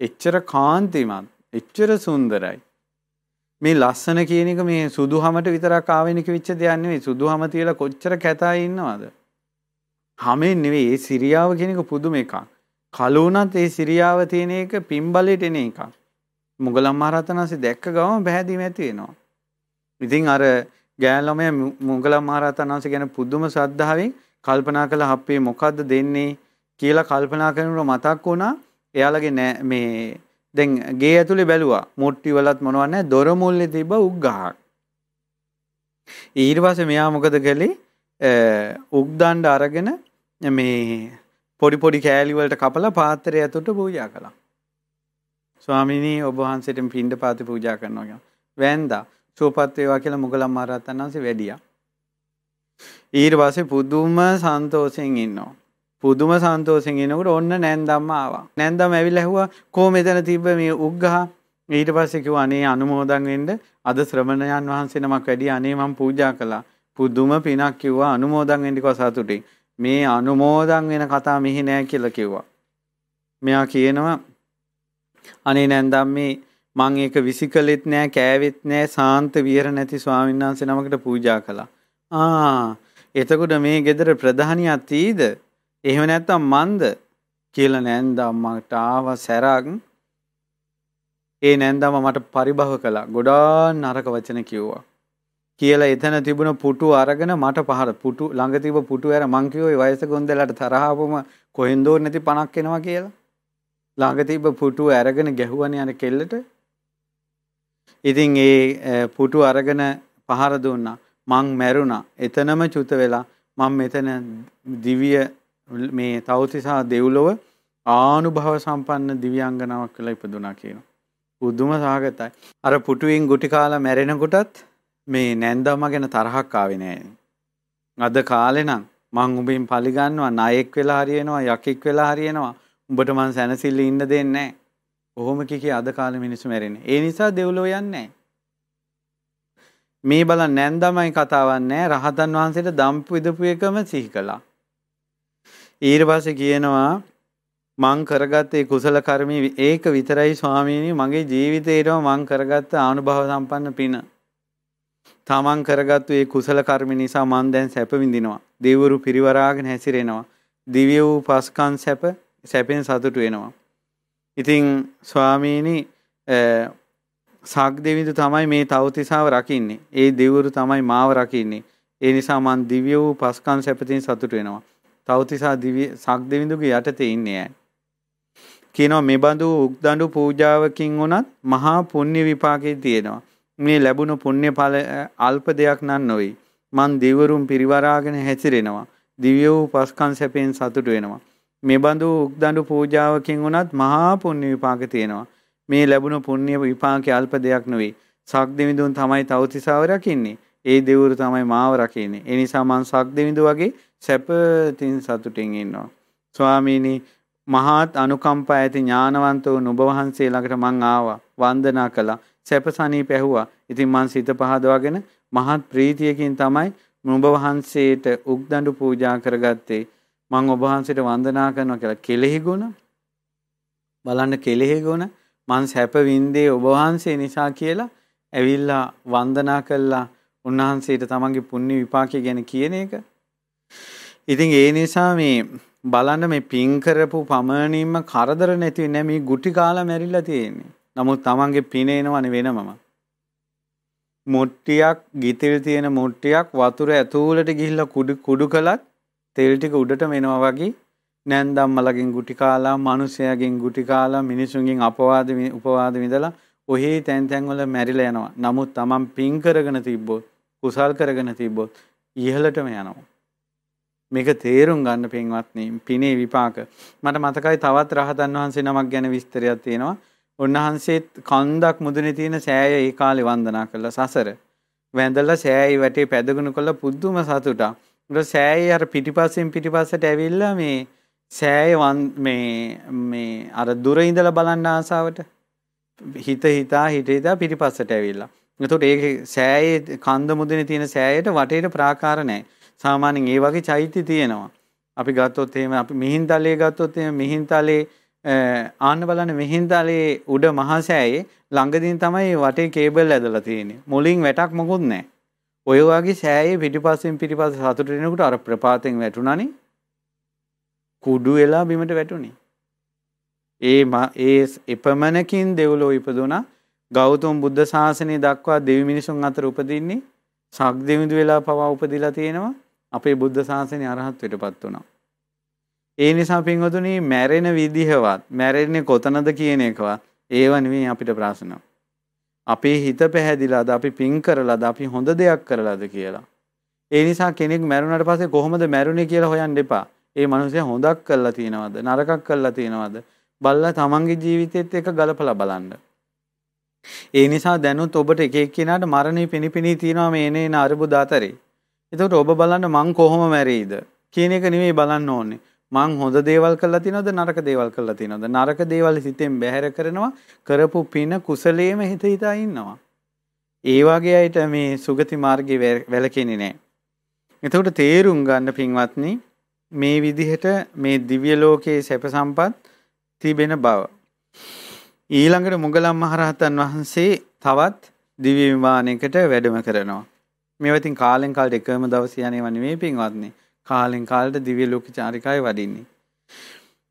එච්චර කාන්තිමත්, එච්චර සුන්දරයි. මේ ලස්සන කියන එක මේ සුදුහමට විතරක් ආවෙනික වෙච්ච දෙයක් නෙවෙයි. සුදුහම තියලා කොච්චර කැතයි ඉන්නවද? හැමෙන් නෙවෙයි ඒ සිරියාව කියන එක පුදුම එකක්. කලුණත් ඒ සිරියාව තියෙන එක පිම්බලෙට එන එකක්. මුගලන් මහරහතන් වහන්සේ දැක්ක ගමන් පැහැදීම ඇති වෙනවා. ඉතින් අර ගෑනළමයා මුගලන් මහරහතන් වහන්සේ ගැන පුදුම ශ්‍රද්ධාවෙන් කල්පනා කළා අපේ මොකද්ද දෙන්නේ කියලා කල්පනා කරනකොට මතක් වුණා එයාලගේ නෑ මේ දැන් ගේ ඇතුලේ බැලුවා මුට්ටි වලත් මොනවත් නැහැ දොර මුල්ලේ තිබ්බ උග්ගහක් ඊට පස්සේ මෙයා මොකද කළේ උග්දණ්ඩ අරගෙන මේ පොඩි පොඩි කෑලි වලට කපලා පාත්‍රය ඇතුළට පූජා කළා ස්වාමිනී ඔබ වහන්සේට පින්ඩ පාති පූජා කරනවා කියලා. වැන්දා සුවපත් වේවා කියලා මුගලන් මහරහතන් වහන්සේ වැඩියා. ඊට පස්සේ පුදුම සන්තෝෂෙන් ඉන්නවා. පුදුම සන්තෝෂෙන් ඉනකොට ඔන්න නැන්දම්ම ආවා. නැන්දම් ඇවිල්ලා ඇහුවා කොහොම එතන තිබ්බ මේ උග්ගහ ඊට පස්සේ කිව්වා අනේ අනුමෝදන් වෙන්න අද ශ්‍රමණයන් වහන්සේ නමක් වැඩි අනේ මම පූජා කළා. පුදුම පිනක් කිව්වා අනුමෝදන් වෙන්න කිව්වා සතුටින්. මේ අනුමෝදන් වෙන කතා මෙහි නෑ කියලා කිව්වා. මෙයා කියනවා අනේ නැන්දම් මේ මං ඒක විසිකලෙත් නෑ කෑවෙත් නෑ සාන්ත විහර නැති ස්වාමීන් වහන්සේ නමකට පූජා කළා. ආ එතකොට මේ ගෙදර ප්‍රධානියක් තීද? එහෙම නැත්නම් මන්ද කියලා නැන්දම් මට ආව සැරක්. ඒ නැන්දම මට පරිභව කළා. ගොඩාක් නරක වචන කිව්වා. කියලා එතන තිබුණ පුටු අරගෙන මට පහර පුටු ළඟ තිබ්බ පුටු ඇර මං කිව්වා ඒ වයස ගොන්දලට තරහවම කොහෙන්දෝ නැති පණක් එනවා කියලා. ළඟ තිබ්බ පුටුව අරගෙන ගැහුවනේ අර කෙල්ලට. ඉතින් ඒ පුටුව අරගෙන පහර දුන්නා. මං මැරුණා. එතනම චුත වෙලා මම මෙතන දිව්‍ය මේ තවතිසා දෙව්ලොව ආනුභව සම්පන්න දිව්‍යාංගනාවක් වෙලා ඉපදුනා කියනවා. පුදුම සහගතයි. අර පුටුවෙන් ගුටි කාලා මැරෙනකොටත් මේ නැන්දම්ම ගැන තරහක් ආවේ නෑ. අද කාලේ නම් මං උඹෙන් පලිගන්නවා ණයෙක් වෙලා හරියනවා යකෙක් වෙලා හරියනවා උඹට මං සැනසෙල්ල ඉන්න දෙන්නේ නැහැ. කොහොම කිකේ අද කාලේ මිනිස්සු මැරෙන්නේ. ඒ නිසා දෙව්ලොව යන්නේ මේ බලන්න නැන්දමයි කතාවක් නැහැ. රහතන් වහන්සේට දම්පු විදපු එකම සිහි කළා. ඊට පස්සේ කියනවා මං කරගත්තේ කුසල කර්මී ඒක විතරයි ස්වාමීනි මගේ ජීවිතේටම මං කරගත්ත ආනුභව සම්පන්න පින. තමන් කරගත්තු ඒ කුසල කර්ම නිසා මං දැන් සැප විඳිනවා. දෙවිවරු පිරිවරාගෙන හැසිරෙනවා. දිව්‍ය වූ පස්කම් සැප සැපෙන් සතුටු වෙනවා. ඉතින් ස්වාමීනි සාක් දෙවිඳු තමයි මේ තවතිසාව රකින්නේ. ඒ දෙවිවරු තමයි මාව රකින්නේ. ඒ නිසා මං දිව්‍ය වූ පස්කම් සැපතින් සතුටු වෙනවා. තවතිසා දිව්‍ය සාක් දෙවිඳුගේ යටතේ ඉන්නේ ඈ. කියනවා මේ බඳු උක්දඬු පූජාවකින් වුණත් මහා පුණ්‍ය විපාකේ තියෙනවා. මේ ලැබුණු පුණ්‍ය ඵල අල්ප දෙයක් නන් නොවේ. මන් දිවරුම් පිරිවරාගෙන හැසිරෙනවා. දිව්‍ය වූ පස්කම් සැපෙන් සතුටු වෙනවා. මේ බඳු උක්දඬු පූජාවකින් වුණත් මහා පුණ්‍ය විපාක තියෙනවා. මේ ලැබුණු පුණ්‍ය විපාකේ අල්ප දෙයක් නොවේ. සක් දෙවිඳුන් තමයි තවතිසාව රකින්නේ. ඒ දෙවරු තමයි මාව රකින්නේ. ඒ නිසා මං සක් දෙවිඳු වගේ සැපතින් සතුටින් ඉන්නවා. ස්වාමීනි මහත් අනුකම්පා ඇති ඥානවන්ත වූ නුඹ වහන්සේ ළඟට මං ආවා. වන්දනා කළා. සැපසනීප ඇහුවා. ඉතින් මං සිත පහදවාගෙන මහත් ප්‍රීතියකින් තමයි නුඹ වහන්සේට උක්දඬු පූජා කරගත්තේ. මං ඔබ වහන්සේට වන්දනා කරනවා කියලා කෙලෙහි ගුණ බලන්න කෙලෙහි ගුණ මං සැප වින්දේ ඔබ වහන්සේ නිසා කියලා ඇවිල්ලා වන්දනා කළා උන්වහන්සේට තමන්ගේ පුණ්‍ය විපාකය ගැන කියන එක. ඉතින් ඒ නිසා මේ බලන්න මේ පින් කරපු පමණින්ම කරදර නැති වෙන්නේ මේ ගුටි කාලා මැරිලා තියෙන්නේ. නමුත් තමන්ගේ පින එනවනේ වෙනමම. මුට්ටියක් ගිතෙල් තියෙන මුට්ටියක් වතුර ඇතුළට ගිහිල්ලා කුඩු කුඩු කළත් තෙල් ටික උඩටම එනවා වගේ නැන්දම්මලගෙන් ගුටි කාලා මිනිසයාගෙන් ගුටි කාලා මිනිසුන්ගෙන් අපවාද උපවාද විඳලා ඔහේ තැන් තැන් වල මැරිලා යනවා. නමුත් තමන් පින් කරගෙන තිබ්බොත් කුසල් කරගෙන තිබ්බොත් ඉහළටම යනවා. මේක තේරුම් ගන්න පින්වත්නි පිනේ විපාක. මට මතකයි තවත් රහතන් වහන්සේ නමක් ගැන විස්තරයක් තියෙනවා. උන්වහන්සේත් කන්දක් මුදුනේ තියෙන සෑය ඒ කාලේ වන්දනා කළා සසර. වැඳලා සෑයි වැටේ පැදගුණ කළ පුදුම සතුටක්. ඊට සෑයි අර පිටිපස්සෙන් පිටිපස්සට ඇවිල්ලා මේ සෑය මේ මේ අර දුර ඉඳලා බලන්න ආසාවට හිත හිතා හිත හිතා පිටිපස්සට ඇවිල්ලා. එතකොට ඒ සෑයේ කන්ද මුදුනේ තියෙන සෑයට වටේට ප්‍රාකාර නැහැ. සාමාන්‍යයෙන් ඒ වගේ චෛත්‍ය තියෙනවා. අපි ගත්තොත් එහෙම අපි මිහින්තලේ ගත්තොත් එහෙම මිහින්තලේ ආන්න බලන්න මිහින්තලේ උඩ මහසෑයේ ළඟදීන් තමයි වටේ කේබල් ඇදලා තියෙන්නේ. මුලින් වැටක් මොකුත් නැහැ. ඔය වගේ සෑයේ පිටිපස්සෙන් පිටිපස්ස සතුට වෙනකොට අර ප්‍රපාතෙන් වැටුණානේ. කුඩු වෙලා බිමට වැටුනේ. ඒ ඒ එපමණකින් දෙව්ලොව ඉපදුනා. ගෞතම බුද්ධ ශාසනය දක්වා දෙවි මිනිසුන් අතර උපදින්නේ සක් දෙවිඳු වෙලා පවා උපදිලා තියෙනවා. අපේ බුද්ධ ශාසනය අරහත්ත්වයටපත් වුණා. ඒ නිසා පින්වතුනි මැරෙන විදිහවත් මැරෙන්නේ කොතනද කියන එකවත් ඒව නෙවෙයි අපිට ප්‍රශ්න. අපේ හිත පැහැදිලාද අපි පින් කරලාද අපි හොඳ දෙයක් කරලාද කියලා. ඒ නිසා කෙනෙක් මැරුණාට පස්සේ කොහොමද මැරුණේ කියලා හොයන්න එපා. ඒ මනුස්සයා හොඳක් කරලා තියෙනවද නරකක් කරලා තියෙනවද බලලා තමන්ගේ ජීවිතෙත් එක ගලපලා බලන්න. ඒ නිසා දැනුත් ඔබට එක එක්කෙනාට මරණය පිණිපිනී තියෙනවා මේ එන එන අරුබුද අතරේ. එතකොට ඔබ බලන්න මං කොහොම මැරෙයිද කියන එක නෙමෙයි බලන්න ඕනේ. මං හොඳ දේවල් කළා තියනවද නරක දේවල් කළා තියනවද නරක දේවල් හිතෙන් බැහැර කරනවා කරපු පින කුසලයේම හිත හිතා ඉන්නවා. ඒ වගේ අයට මේ සුගති මාර්ගේ වැලකෙන්නේ නැහැ. එතකොට තේරුම් ගන්න පින්වත්නි මේ විදිහට මේ දිව්‍ය ලෝකයේ සැප සම්පත් තිබෙන බව. ඊළඟට මුගලන් මහරහතන් වහන්සේ තවත් දිව්‍ය විමානයකට වැඩම කරනවා. මේවා ඉතින් කාලෙන් කාලට එකම දවසේ යන්නේව නෙමෙයි පින්වත්නි. කාලෙන් කාලට දිව්‍ය ලෝක චාරිකාවේ වඩින්නේ.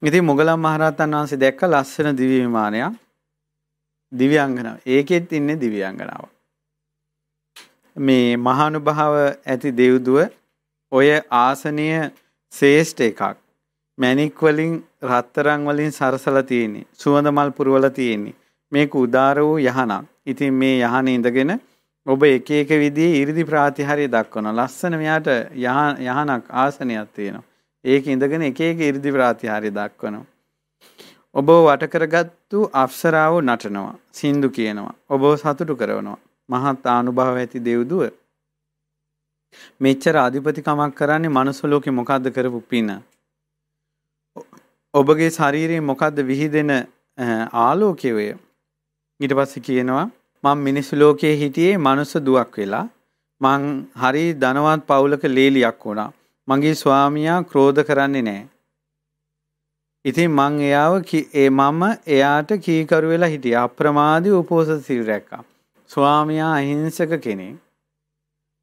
ඉතින් මුගලන් මහරහතන් වහන්සේ දැක්ක ලස්සන දිව්‍ය විමානයක්. දිව්‍යාංගනාව. ඒකෙත් ඉන්නේ දිව්‍යාංගනාව. මේ මහානුභාව ඇති දෙව්දුව ඔය ආසනීය ශ්‍රේෂ්ඨ එකක්. මැණික් වලින් රත්තරන් වලින් සරසලා තියෙන්නේ. සුවඳ මල් පුරවලා තියෙන්නේ. මේක උදාර වූ යහනක්. ඉතින් මේ යහනේ ඉඳගෙන ඔබ එක එක විදිහේ 이르දි ප්‍රාතිහාර්ය දක්වනවා. ලස්සන මෙයාට යහනක් ආසනයක් තියෙනවා. ඒක ඉඳගෙන එක එක 이르දි ප්‍රාතිහාර්ය දක්වනවා. ඔබ වට කරගත්තු අප්සරාව නටනවා. සින්දු කියනවා. ඔබව සතුටු කරනවා. මහත් ආනුභාව ඇති දෙව්දුව මෙච්චර අධිපතිකමක් කරන්නේ මනුස්ස ලෝකේ මොකද්ද කරපු පින? ඔබගේ ශරීරයේ මොකද්ද විහිදෙන ආලෝකය වේ? ඊට පස්සේ කියනවා මම මිනිස් ලෝකයේ හිටියේ මනුස්ස දුවක් වෙලා මං හරි ධනවත් පවුලක ලේලියක් වුණා. මගේ ස්වාමියා ක්‍රෝධ කරන්නේ නැහැ. ඉතින් මං එයාව ඒ මම එයාට කීකරු වෙලා හිටියා. අප්‍රමාදී උපෝසත සිල් රැක්කා. ස්වාමියා අහිංසක කෙනෙක්.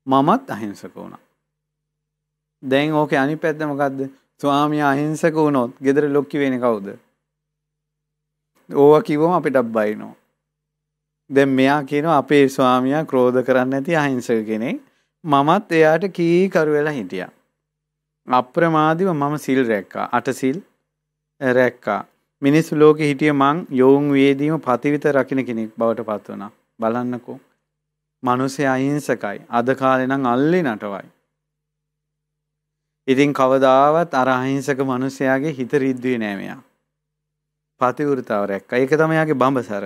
මමත් අහිංසක වුණා. දැන් ඕකේ අනිත් පැත්ත මොකද්ද? ස්වාමියා අහිංසක වුණොත් ගෙදර ලොක්කි වෙන්නේ කවුද? ඕවා කිව්වම අපිට බයිනෝ. දැන් මෙයා කියනවා අපේ ස්වාමියා ක්‍රෝධ කරන්නේ නැති අහිංසක කෙනෙක්. මමත් එයාට කී කරු වෙලා හිටියා. අප්‍රමාදීව මම සිල් රැක්කා. අට සිල් රැක්කා. මිනිස්සු ලෝකේ හිටිය මං යෝන් වේදීම පතිවිත රකින්න කෙනෙක් බවට පත් වුණා. බලන්නකෝ. මිනිස්සේ අහිංසකයි. අද කාලේ නම් අල්ලේ නටවයි. ඉතින් කවදාවත් අර අහිංසක මිනිසයාගේ හිත රිද්දුවේ නෑ මෙයා. පතිවෘතාව රැක්කා. ඒක තමයි යාගේ බඹසර.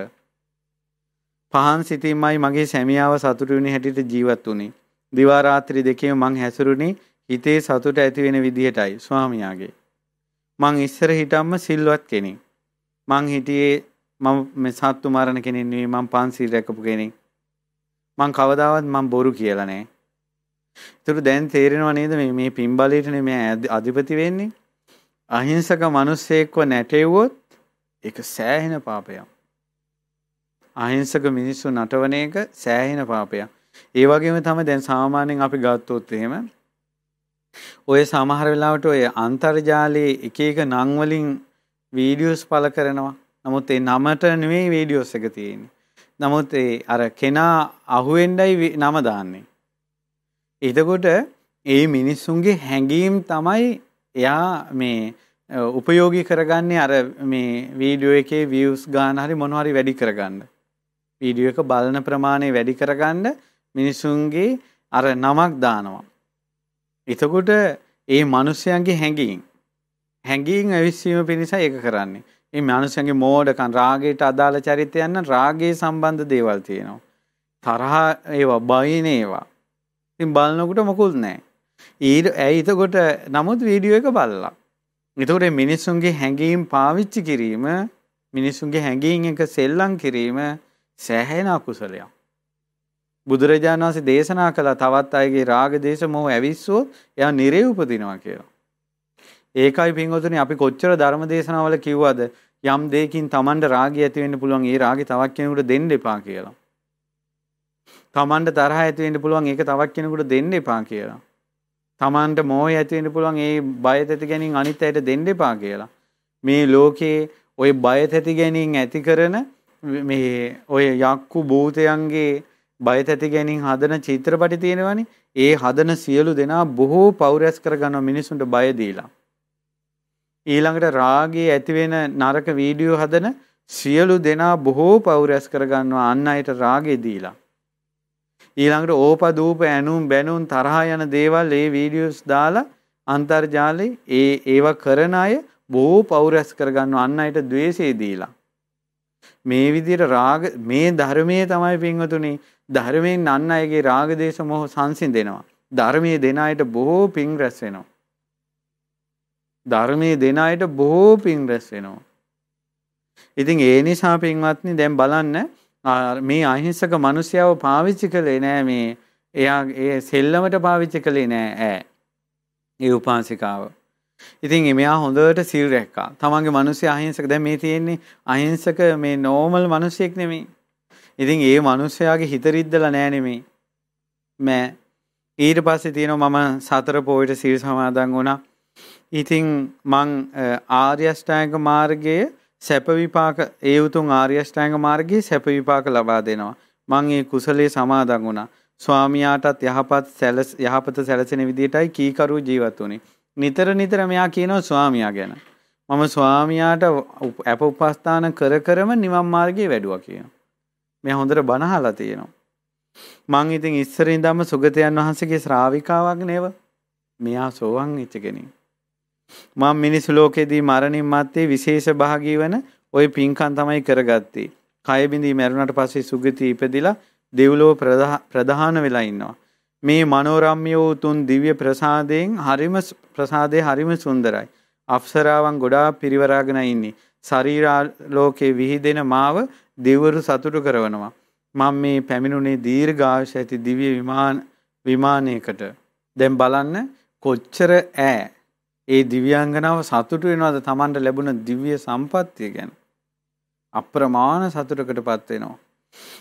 පහන් සිතින්මයි මගේ සැමියාව සතුටු වෙන හැටියට ජීවත් වුනේ. දිවා රාත්‍රී දෙකේම මං හැසිරුණේ හිතේ සතුට ඇති වෙන විදිහටයි ස්වාමියාගේ. මං ඉස්සර හිටම්ම සිල්වත් කෙනෙක්. මං හිටියේ මම මේ සත්තු මරණ කෙනෙක් නෙවෙයි මං පන්සිල් රැකපු කෙනෙක්. මං කවදාවත් මං බොරු කියලා නෑ. ඒතර දැන් තේරෙනව නේද මේ මේ පින්බලයට මේ අධිපති වෙන්නේ? අහිංසක මිනිස්සෙක්ව නැටෙව්වොත් ඒක සෑහෙන පාපයක්. අහිංසක මිනිස්සු නටවන එක සෑහෙන පාපයක්. ඒ වගේම තමයි දැන් සාමාන්‍යයෙන් අපි ගත්තොත් එහෙම ඔය සමහර වෙලාවට ඔය අන්තර්ජාලයේ එක එක නම් වලින් වීඩියෝස් පළ කරනවා. නමුත් ඒ නමට නෙවෙයි වීඩියෝස් එක තියෙන්නේ. නමුත් ඒ අර කෙනා අහුවෙන්නයි නම දාන්නේ. එතකොට ඒ මිනිස්සුන්ගේ හැඟීම් තමයි එයා මේ උපයෝගී කරගන්නේ අර මේ වීඩියෝ එකේ views ගාන හරි මොනවා හරි වැඩි කරගන්න. වීඩියෝ එක බලන ප්‍රමාණය වැඩි කරගන්න මිනිසුන්ගේ අර නමක් දානවා. එතකොට ඒ මිනිස්යන්ගේ හැඟීම් හැඟීම් ඇවිස්සීම පිණිස ඒක කරන්නේ. මේ මිනිස්යන්ගේ මෝඩකම් රාගයට අදාළ චරිතයන් නම් රාගයේ සම්බන්ධ දේවල් තියෙනවා. තරහ ඒවා බයින ඒවා. ඉතින් බලනකොට මොකුත් නැහැ. ඊට ඇයි එතකොට නමුත් වීඩියෝ එක බලලා. එතකොට මිනිස්සුන්ගේ හැඟීම් පාවිච්චි කිරීම මිනිස්සුන්ගේ හැඟීම් එක සෙල්ලම් කිරීම සෑහෙන අකුසලයක්. බුදුරජාණන් වහන්සේ දේශනා කළා තවත් අයගේ රාග දේශ මොහ ඇවිස්සුවොත් එයා නිරේ උපදිනවා කියලා. ඒකයි පින්වතුනි අපි කොච්චර ධර්ම දේශනාවල කිව්වද යම් දෙයකින් Tamanට රාගය ඇති වෙන්න පුළුවන් ඒ රාගය තවත් කෙනෙකුට දෙන්න එපා කියලා. Tamanට තරහ ඇති වෙන්න පුළුවන් ඒක තවත් කෙනෙකුට දෙන්න එපා කියලා. Tamanට මෝහය ඇති වෙන්න පුළුවන් ඒ බය තැති ගැනීම අනිත් අයට දෙන්න එපා කියලා. මේ ලෝකේ ওই බය තැති ගැනීම ඇති කරන මේ ඔය යක්කු භූතයන්ගේ බය තැති ගැනීම හදන චිත්‍රපටි තියෙනවනේ ඒ හදන සියලු දෙනා බොහෝ පෞරස් කරගන්න මිනිසුන්ට බය දීලා ඊළඟට රාගයේ ඇති වෙන නරක වීඩියෝ හදන සියලු දෙනා බොහෝ පෞරස් කරගන්නවා අන් අයට රාගේ දීලා ඊළඟට ඕපදූප ඇනුම් බැනුම් තරහා යන දේවල් ඒ වීඩියෝස් දාලා අන්තර්ජාලේ ඒ ඒවා කරන අය බොහෝ පෞරස් කරගන්නවා අන් අයට द्वේෂය දීලා මේ විදිහට රාග මේ ධර්මයේ තමයි පින්වතුනි ධර්මයෙන් අන් අයගේ රාග දේශ මොහ සංසිඳෙනවා. ධර්මයේ දෙන අයට බොහෝ පිං රැස් වෙනවා. ධර්මයේ දෙන අයට බොහෝ පිං රැස් වෙනවා. ඉතින් ඒ නිසා පින්වත්නි දැන් බලන්න මේ අහිංසක මිනිසයාව පාවිච්චි කළේ නෑ මේ එයා ඒ සෙල්ලමට පාවිච්චි කළේ නෑ ඈ. ඒ උපාසිකාව. ඉතින් මෙයා හොඳට සිල් රැක්කා. තමන්ගේ මිනිස්සු අහිංසක දැන් මේ තියෙන්නේ අහිංසක මේ නෝමල් මිනිසෙක් නෙමෙයි. ඉතින් ඒ මිනිස්යාගේ හිත රිද්දලා නෑ නෙමෙයි. මෑ ඊට පස්සේ තියෙනවා මම සතර පොයට සිල් සමාදන් වුණා. ඉතින් මං ආර්ය අෂ්ටාංග මාර්ගයේ සැප විපාක ඒ උතුම් ආර්ය අෂ්ටාංග මාර්ගයේ සැප විපාක ලබා දෙනවා. මං ඒ කුසලයේ සමාදන් වුණා. ස්වාමියාටත් යහපත් යහපත සැලසෙන විදිහටයි කීකරු ජීවත් වුනේ. නිතර නිතර මෙයා කියනවා ස්වාමියා ගැන. මම ස්වාමියාට අප උපස්ථාන කර කරම නිවන් මාර්ගයේ වැඩුවා කියනවා. මෙයා හොඳට බණ අහලා තියෙනවා. මං ඉතින් ඉස්සරින් ඉඳන්ම සුගතයන් වහන්සේගේ ශ්‍රාවිකාවක් නේව. මෙයා සෝවන් වෙච්ච කෙනෙක්. මම මිනිස් ලෝකෙදී මරණින් මත්තේ විශේෂ භාගී වන ওই පින්කම් තමයි කරගත්තේ. කය බිඳී මැරුණාට පස්සේ සුගති ඉපදිලා දෙව්ලොව ප්‍රධාන වෙලා ඉන්නවා. මේ මනෝරම්‍ය වූ තුන් දිව්‍ය ප්‍රසාදයෙන් හරිම ප්‍රසාදේ හරිම සුන්දරයි. අප්සරාවන් ගොඩාක් පිරිවරාගෙන ඉන්නේ. ශරීරාලෝකේ විහිදෙන මාව දෙවරු සතුටු කරනවා. මම මේ පැමිණුනේ දීර්ඝායුෂ ඇති දිව්‍ය විමාන විමානයකට. දැන් බලන්න කොච්චර ඈ ඒ දිව්‍යාංගනාව සතුටු වෙනවද Tamanට ලැබුණ දිව්‍ය සම්පත්තිය ගැන. අප්‍රමාණ සතුටකටපත් වෙනවා.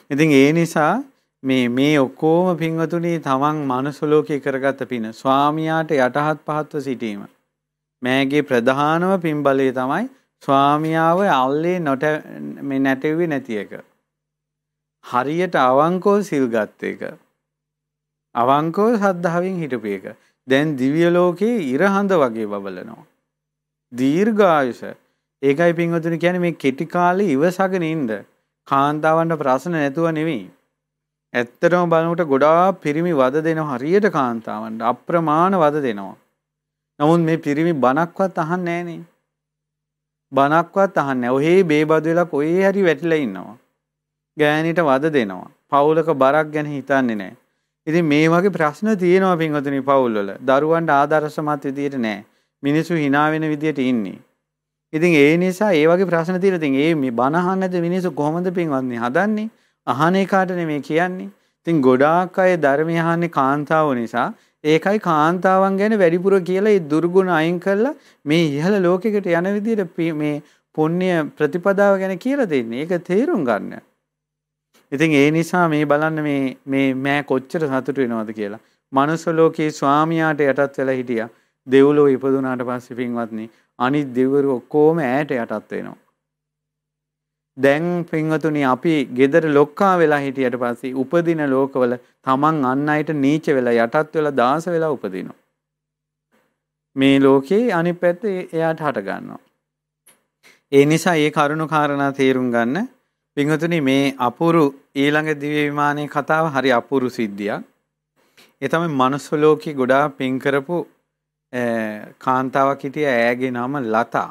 ඉතින් ඒ නිසා මේ මේ ඔක්කොම පින්වතුනි තමන් මනුස්ස ලෝකේ කරගත්ත පින ස්වාමියාට යටහත් පහත්ව සිටීම. මෑගේ ප්‍රධානම පින්බලය තමයි ස්වාමියාව අල්ලේ නොට මේ නැටෙව්වේ නැති එක. හරියට අවංකව සිල් ගත්ත එක. අවංකව සද්ධාවෙන් හිටපු එක. දැන් දිව්‍ය ලෝකේ ඉරහඳ වගේ බබලනවා. දීර්ඝායුෂ. ඒකයි පින්වතුනි කියන්නේ මේ කෙටි කාලේ ඉවසගෙන ඉන්න. කාන්තාවන්ට ප්‍රශ්න නැතුව නෙවෙයි. ඇත්තටම බලනකොට ගොඩාක් පිරිමි වද දෙනවා හරියට කාන්තාවන්ට අප්‍රමාණ වද දෙනවා. නමුත් මේ පිරිමි බණක්වත් අහන්නේ නැහනේ. බණක්වත් අහන්නේ නැහැ. ඔහේ බේබදු වෙලා කොහේ හරි වැටිලා ඉන්නවා. ගෑණිට වද දෙනවා. පවුලක බරක් ගැන හිතන්නේ නැහැ. ඉතින් මේ වගේ ප්‍රශ්න තියෙනවා පින්වතුනි පවුල්වල. දරුවන්ට ආදර්ශමත් විදියට නෑ. මිනිස්සු hina වෙන විදියට ඉන්නේ. ඉතින් ඒ නිසා ඒ වගේ ප්‍රශ්න තියෙන ඉතින් ඒ මේ බණ අහන්න නැති මිනිස්සු කොහොමද පින්වත්නි හදන්නේ? අහන එකාට නෙමෙයි කියන්නේ. ඉතින් ගොඩාක් අය ධර්මය අහන්නේ කාන්තාව නිසා ඒකයි කාන්තාවන් ගැන වැඩිපුර කියලා ඒ දුර්ගුණ අයින් කරලා මේ ඉහළ ලෝකෙකට යන විදිහට මේ පුණ්‍ය ප්‍රතිපදාව ගැන කියලා දෙන්නේ. ඒක තේරුම් ගන්න. ඉතින් ඒ නිසා මේ බලන්න මේ මේ මෑ කොච්චර සතුටු වෙනවද කියලා. මනුස්ස ලෝකේ ස්වාමියාට යටත් වෙලා හිටියා. දෙව්ලොව ඉපදුනාට පස්සේ පින්වත්නි අනිත් දෙවිවරු ඔක්කොම ඈට යටත් වෙනවා. දැන් පින්වතුනි අපි gedara ලොක්කා වෙලා හිටියට පස්සේ උපදින ලෝකවල තමන් අන් අයට නීච වෙලා යටත් වෙලා දාස වෙලා උපදිනවා. මේ ලෝකේ අනිත් පැත්තේ එයාට හට ගන්නවා. ඒ නිසා ඒ කරුණු කාරණා තේරුම් ගන්න පින්වතුනි මේ අපුරු ඊළඟ දිව්‍ය විමානයේ කතාව හරි අපුරු සිද්ධියක්. ඒ තමයි මනුස්ස ලෝකේ ගොඩාක් පින් කරපු කාන්තාවක් හිටිය ඈගේ නම ලතා.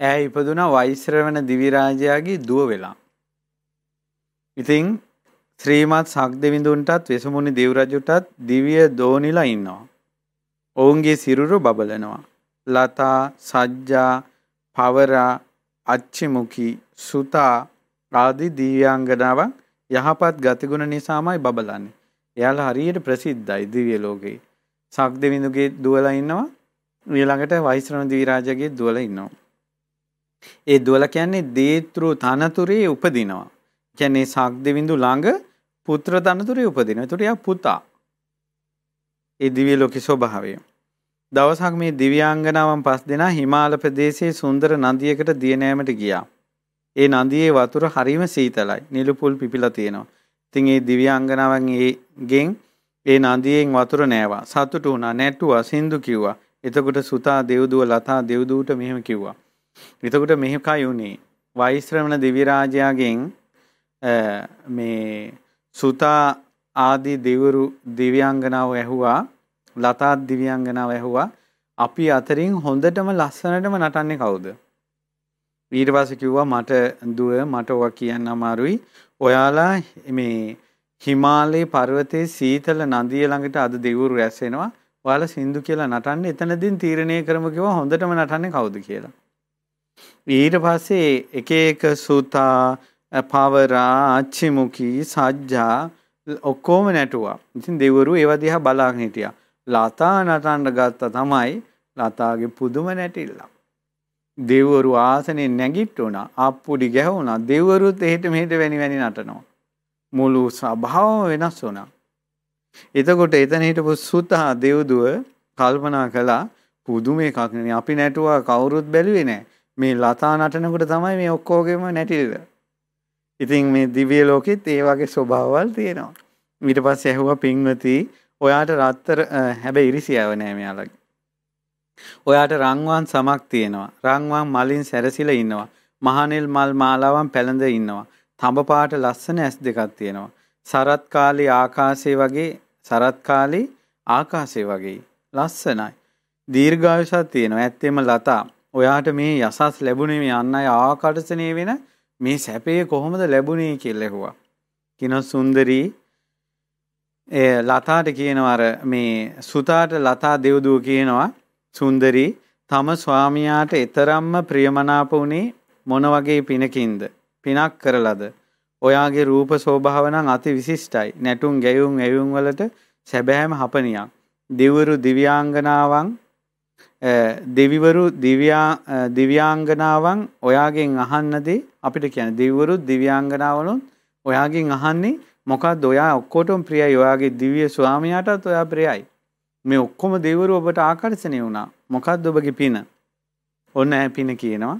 ඈ ඉපදුනා වෛශ්‍රවණ දිවි රාජයාගේ දුව වෙලා. ඉතින් ශ්‍රීමත් සක්දෙවිඳුන්ටත් වෙසමුණි දෙව් රජුටත් දිව්‍ය දෝනිලා ඉන්නවා. ඔවුන්ගේ සිරුරු බබලනවා. ලතා, සජ්ජා, පවරා, අච්චිමුඛි සුතා ආදී දිව්‍යාංගනාවන් යහපත් ගතිගුණ නිසාමයි බබලන්නේ. එයාලා හරියට ප්‍රසිද්ධයි දිව්‍ය ලෝකේ. සක්දෙවිඳුගේ දුවලා ඉන්නවා. ඊළඟට වෛශ්‍රණ දිවිරාජගේ දුවලා ඉන්නවා. ඒ දුවල කියන්නේ දේතෘ තනතුරේ උපදිනවා. කියන්නේ සක්දෙවිඳු ළඟ පුත්‍ර තනතුරේ උපදිනවා. ඒතකොට එයා පුතා. ඒ දිව්‍ය ලෝකේ ස්වභාවය. දවසක් මේ දිව්‍යාංගනාවන් පස් දෙනා හිමාල ප්‍රදේශයේ සුන්දර නදියකට දිය නෑමට ගියා. ඒ නදියේ වතුර හරිම සීතලයි. නිලු පුල් පිපිලා තියෙනවා. ඉතින් ඒ දිව්‍යාංගනාවන් ඒගෙන් ඒ නදියෙන් වතුර නෑවා. සතුටු වුණා, නැට්ටුවා, සින්දු කිව්වා. එතකොට සුතා දෙව්දුව ලතා දෙව්දුවට මෙහෙම කිව්වා. එතකොට මෙහෙකයි උනේ. වෛශ්‍රවණ දිව්‍ය රාජයාගෙන් මේ සුතා ආදී දෙවරු දිව්‍යාංගනාව ඇහුවා ලතා දිව්‍යාංගනාව ඇහුවා අපි අතරින් හොඳටම ලස්සනටම නටන්නේ කවුද? ඊට පස්සේ කිව්වා මට දුව මට ඔවා කියන්න අමාරුයි. ඔයාලා මේ හිමාලයේ පර්වතයේ සීතල නදිය ළඟට අද දෙවිවරු රැස් වෙනවා. ඔයාලා සින්දු කියලා නටන්න එතනදීන් තීරණය කරමු කිව්වා හොඳටම නටන්නේ කවුද කියලා. ඊට පස්සේ එක එක සූතා පවරා අච්චිමුකි සජ්ජා ඔක්කොම නැටුවා. ඉතින් දෙවිවරු ඒව දිහා බලාගෙන හිටියා. ලතා නටන්න ගත්තා තමයි ලතාගේ පුදුම නැටිල්ලක්. දෙවරු ආසනේ නැගිට්ටුණා අප්පුඩි ගැහුණා. දෙවරුත් එහෙට මෙහෙට වැනි වැනි නටනවා. මුළු ස්වභාවම වෙනස් වුණා. එතකොට එතන හිටපු සුතා දෙව්දුව කල්පනා කළා පුදුම එකක් නෙවෙයි අපි නැටුවා කවුරුත් බැලුවේ නැහැ මේ ලතා නටනකොට තමයි මේ ඔක්කොගෙම නැටිල්ල. ඉතින් මේ දිව්‍ය ලෝකෙත් ඒ වගේ ස්වභාවවල් තියෙනවා. ඊට පස්සේ ඇහුවා පින්වති ඔයාට රත්තර හැබැයි ඉරිසියාව නෑ මෙයාලගේ. ඔයාට රංවන් සමක් තියෙනවා. රංවන් මලින් සැරසිලා ඉන්නවා. මහනෙල් මල් මාලාවන් පැළඳ ඉන්නවා. තඹ පාට ලස්සන ඇස් දෙකක් තියෙනවා. සරත් කාලේ ආකාශය වගේ සරත් කාලේ ආකාශය වගේ ලස්සනයි. දීර්ඝායුෂක් තියෙනවා. ඇත්තෙම ලතා ඔයාට මේ යසස් ලැබුණේ මේ අන් අය ආකර්ෂණීය වෙන මේ සැපේ කොහොමද ලැබුණේ කියලා ඇහුවා. කින සුන්දරී ඒ ලතාට කියනවා අර මේ සුතාට ලතා දෙව්දුව කියනවා සුන්දරී තම ස්වාමියාට එතරම්ම ප්‍රියමනාප වුණේ මොන වගේ පිනකින්ද? පිනක් කරලද? ඔයාගේ රූප ස්වභාව නම් අති විශිෂ්ටයි. නැටුම් ගැයුම් ඇයුම් වලට සැබෑම හපනියක්. දෙවිවරු දිව්‍යාංගනාවන් දෙවිවරු දිව්‍යා දිව්‍යාංගනාවන් ඔයාගෙන් අහන්නදී අපිට කියන්නේ දෙවිවරු දිව්‍යාංගනාවලුන් ඔයාගෙන් අහන්නේ මොකක්ද ඔයා ඔක්කොටම ප්‍රියයි ඔයාගේ දිව්‍ය ස්වාමියාටත් ඔයා ප්‍රියයි මේ ඔක්කොම දෙවිවරු ඔබට ආකර්ෂණය වුණා. මොකක්ද ඔබගේ පින? ඔන්න ඈ පින කියනවා.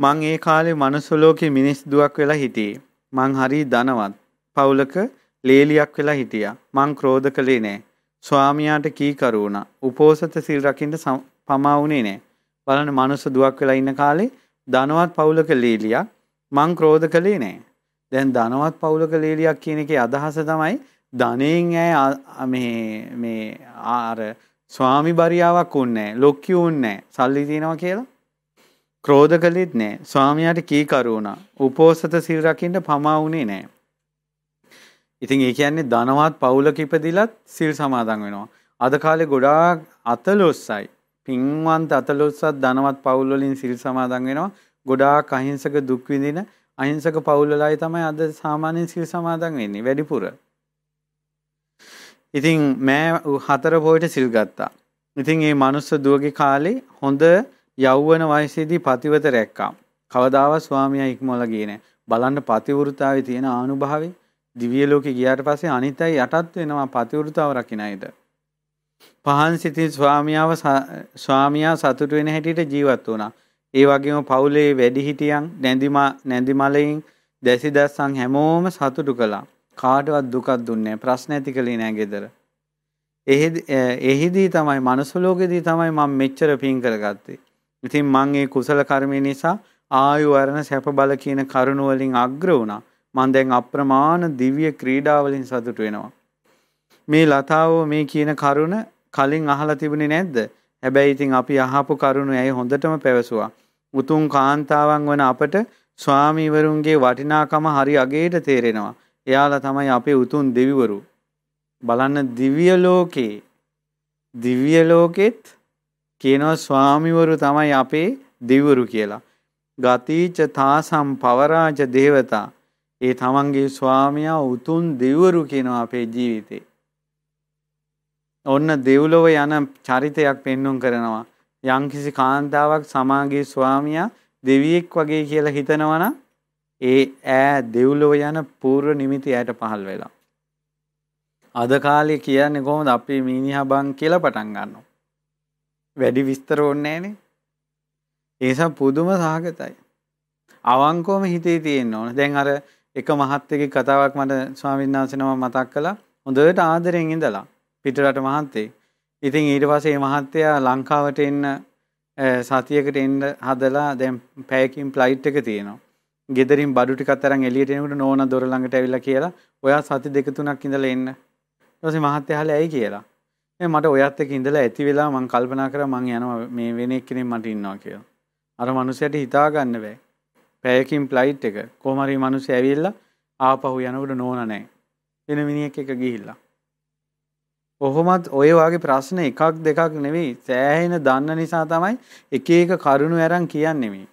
මං ඒ කාලේ මනුස්ස ලෝකේ මිනිස් දුවක් වෙලා හිටියේ. මං හරි ධනවත් පවුලක ලේලියක් වෙලා හිටියා. මං ක්‍රෝධ කළේ නෑ. ස්වාමියාට කීකරු වුණා. උපෝසත සිල් රකින්න පමා වුණේ නෑ. බලන්න මනුස්ස දුවක් වෙලා ඉන්න කාලේ ධනවත් පවුලක ලේලියක් මං ක්‍රෝධ කළේ නෑ. දැන් ධනවත් පවුලක ලේලියක් කියන එකේ අදහස තමයි ධනෙන් ඇය මේ මේ ආර ස්වාමි බරියාවක් උන්නේ ලොක්කි උන්නේ සල්ලි තියනවා කියලා? ක්‍රෝධ කළෙත් නෑ. ස්වාමියාට කීකරු වුණා? උපෝසත සිල් රකින්න පමා වුණේ නෑ. ඉතින් ඒ කියන්නේ ධනවත් පවුලක ඉපදිලත් සිල් සමාදන් වෙනවා. අද කාලේ ගොඩාක් අතලොස්සයි. පින්වන්ත අතලොස්සත් ධනවත් පවුල් වලින් සිල් සමාදන් වෙනවා. ගොඩාක් අහිංසක දුක් විඳින අහිංසක පවුල්වලයි තමයි අද සාමාන්‍යයෙන් සිල් සමාදන් වෙන්නේ. වැඩිපුර. ඉතින් මෑ හතර පොයට සිල් ගත්තා. ඉතින් මේ මනුස්ස දුවගේ කාලේ හොඳ යෞවන වයසේදී පතිවත රැක්කා. කවදාවත් ස්වාමියා ඉක්මවලා ගියේ නැහැ. බලන්න පතිවෘතාවේ තියෙන ආනුභාවය දිව්‍ය ලෝකේ ගියාට පස්සේ අනිත් අය යටත් වෙනවා පතිවෘතාව රකින්න අයට. පහන් සිතින් ස්වාමියාව ස්වාමියා සතුට වෙන හැටියට ජීවත් වුණා. ඒ වගේම පවුලේ වැඩිහිටියන් නැඳිමා නැඳිමලයින් දැසිදස්සන් හැමෝම සතුටු කළා. කාටවත් දුකක් දුන්නේ නැහැ. ප්‍රශ්න ඇති කළේ නැහැ ගෙදර. එහිදී තමයි මනුස්ස ලෝකෙදී තමයි මම මෙච්චර පින් කරගත්තේ. ඉතින් මං ඒ කුසල කර්මය නිසා ආයු වරණ සැප බල කියන කරුණ වලින් අග්‍ර වුණා. මං දැන් අප්‍රමාණ දිව්‍ය ක්‍රීඩා වලින් සතුටු වෙනවා. මේ ලතාව මේ කියන කරුණ කලින් අහලා තිබුණේ නැද්ද? හැබැයි ඉතින් අපි අහපු කරුණු ඇයි හොඳටම පැවසුවා. උතුම් කාන්තාවන් වන අපට ස්වාමීවරුන්ගේ වටිනාකම හරි අගේට තේරෙනවා. එයාලා තමයි අපේ උතුම් දෙවිවරු. බලන්න දිව්‍ය ලෝකේ දිව්‍ය ලෝකෙත් කියනවා ස්වාමිවරු තමයි අපේ දෙවිවරු කියලා. ගතිච තාසම් පවරාජ දේවතා ඒ තමන්ගේ ස්වාමියා උතුම් දෙවිවරු කියනවා අපේ ජීවිතේ. ඔන්න දෙව්ලොව යන චරිතයක් පෙන්눔 කරනවා. යම්කිසි කාන්තාවක් සමාගයේ ස්වාමියා දෙවියෙක් වගේ කියලා හිතනවනම් ඒ ඈ දෙව්ලොව යන පූර්ව නිමිති ඈට පහළ වෙලා. අද කාලේ කියන්නේ කොහොමද අපේ මීනිහා බං කියලා පටන් ගන්නවා. වැඩි විස්තර ඕනේ නැහනේ. ඒ නිසා පුදුම සහගතයි. අවංකවම හිතේ තියෙන්න ඕන. දැන් අර එක මහත්කෙක් කතාවක් මට ස්වාමීන් වහන්සේ නම මතක් කළා. හොඳට ආදරෙන් ඉඳලා පිටරට මහත්තයෙක්. ඉතින් ඊට පස්සේ මේ මහත්තයා ලංකාවට එන්න සතියකට එන්න හදලා දැන් පැයකින් ෆ්ලයිට් එක තියෙනවා. ගෙදරින් බඩු ටිකක් අරන් එළියට එනකොට නෝනා දොර ළඟට ඇවිල්ලා කියලා ඔයා සති දෙක තුනක් ඉඳලා එන්න. ඊට පස්සේ මහත්තයා අහලා ඇයි කියලා. මේ මට ඔයත් එක්ක ඉඳලා ඇති වෙලා මං කල්පනා කරා මං යනවා මේ වෙන එක්කෙනෙක් මට ඉන්නවා කියලා. අර මිනිහයාට හිතා ගන්න බෑ. පැයකින් ෆ්ලයිට් එක කොහොම හරි මිනිස්සු ඇවිල්ලා ආපහු යනකොට නෝනා නැහැ. වෙන මිනිහෙක් එක්ක ගිහිල්ලා. කොහොමත් ඔය වගේ ප්‍රශ්න එකක් දෙකක් නෙවෙයි සෑහෙන දන්න නිසා තමයි එක එක කරුණු අරන් කියන්නේ මේ.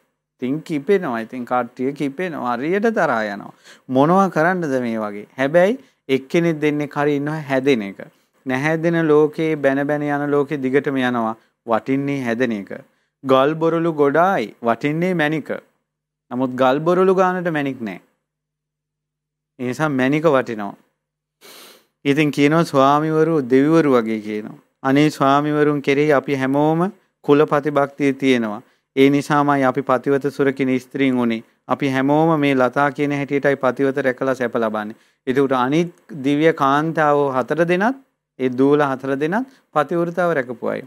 ඉතින් කිපෙනවා. ඉතින් කට්ටිය කිපෙනවා. හරියට තරහා යනවා. මොනවා කරන්නද මේ වගේ? හැබැයි එක්කෙනෙක් දෙන්නේ කරි ඉන්නවා හැදෙන එක. නැහැදෙන ලෝකේ බැන බැන යන ලෝකේ දිගටම යනවා. වටින්නේ හැදෙන එක. ගල් බොරළු ගොඩායි වටින්නේ මැනික. නමුත් ගල් බොරළු ගානට මැනික් නැහැ. ඒ නිසා මැනික වටිනවා. ඉතින් කියනවා ස්වාමිවරු දෙවිවරු වගේ කියනවා. අනේ ස්වාමිවරුන් කෙරෙහි අපි හැමෝම කුල ප්‍රතිභක්තිය තියෙනවා. ඒ නිසාමයි අපි පතිවත සුරකින ස්ත්‍රීන් උනේ. අපි හැමෝම මේ ලතා කියන හැටියටයි පතිවත රැකලා සැප ලබන්නේ. ඒකට අනිත් දිව්‍ය කාන්තාව හතර දෙනත් ඒ දූල හතර දෙනත් පතිවෘතාව රැකපු අය.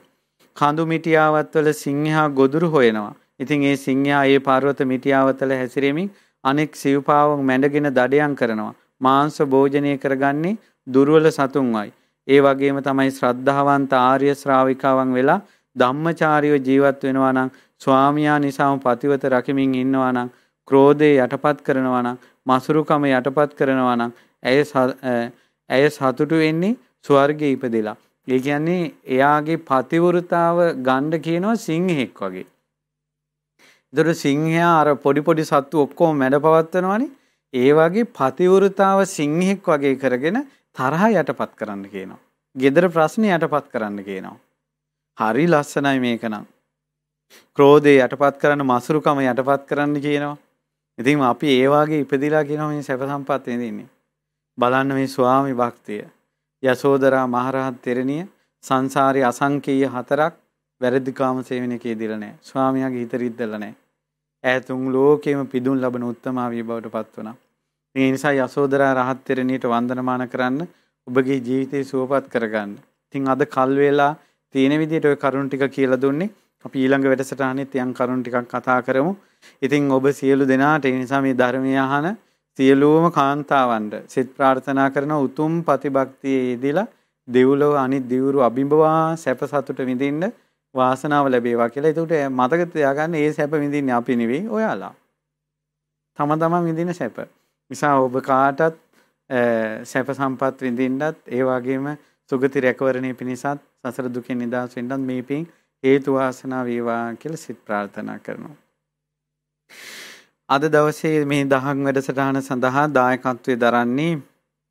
කඳු මිටියාවත් වල සිංහා ගොදුරු හොයනවා. ඉතින් ඒ සිංහයා ඒ පර්වත මිටියාවතල හැසිරෙමින් අනෙක් සිව්පාවන් මැඩගෙන දඩයන් කරනවා. මාංශ භෝජනය කරගන්නේ දුර්වල සතුන්වයි. ඒ වගේම තමයි ශ්‍රද්ධාවන්ත ආර්ය ශ්‍රාවිකාවන් වෙලා ධම්මචාරීව ජීවත් වෙනවා නම් ස්වාමියා නිසාම පතිවත රකිමින් ඉන්නවා නම් ක්‍රෝධය යටපත් කරනවා නම් මසුරුකම යටපත් කරනවා නම් ඇය ඇය සතුටු වෙන්නේ ස්වර්ගයේ ඉපදෙලා. ඒ කියන්නේ එයාගේ පතිවෘතාව ගණ්ඩ කියනවා සිංහෙක් වගේ. ඒතර සිංහයා අර පොඩි පොඩි සත්තු ඔක්කොම මැඩ පවත්වනවානේ. ඒ වගේ පතිවෘතාව සිංහෙක් වගේ කරගෙන තරහ යටපත් කරන්න කියනවා. gedara ප්‍රශ්න යටපත් කරන්න කියනවා. හරි ලස්සනයි මේක නම්. ක්‍රෝධය යටපත් කරන්න මසුරුකම යටපත් කරන්න කියනවා. ඉතින් අපි ඒ වගේ ඉපදිලා කියනවා මේ සැප සම්පත් විඳින්නේ. බලන්න මේ ස්වාමි භක්තිය. යසෝදරා මහරහත් තෙරණිය සංසාරේ අසංකේය හතරක් වැරදිකාම සේවනකේ දිල නැහැ. ස්වාමියාගේ හිත රිද්දලා නැහැ. ඈතුන් ලෝකෙම පිදුම් ලබන උත්තමාවිය බවට පත් වුණා. මේ නිසා යසෝදරා රහත් තෙරණියට වන්දනමාන කරන්න ඔබගේ ජීවිතේ සුවපත් කරගන්න. ඉතින් අද කල් වේලා තියෙන විදිහට ওই කරුණ ටික කියලා දුන්නේ. අපි ඊළඟ වැඩසටහනෙත් යම් කරුණ ටිකක් කතා කරමු. ඉතින් ඔබ සියලු දෙනාට ඒ නිසා මේ ධර්මය අහන සියලුම කාන්තාවන්ට සිත ප්‍රාර්ථනා කරන උතුම් ප්‍රතිභක්තියේ යෙදিলা දෙව්ලොව අනිත් දිවුරු අභිභවා සැප සතුට විඳින්න වාසනාව ලැබේවා කියලා. ඒකට මතක තියාගන්න ඒ සැප විඳින්නේ අපි නෙවෙයි ඔයාලා. තම තමන් විඳින සැප. නිසා ඔබ කාටත් සැප සම්පත් විඳින්නත් ඒ වගේම සුගති රැකවරණය පිණිසත් සසර දුකෙන් නිදහස් වෙන්නත් මේ පින් හේතු වාසනා වේවා කියලා සිත ප්‍රාර්ථනා කරනවා. අද දවසේ මේ දහම් වැඩසටහන සඳහා දායකත්වයේ දරන්නේ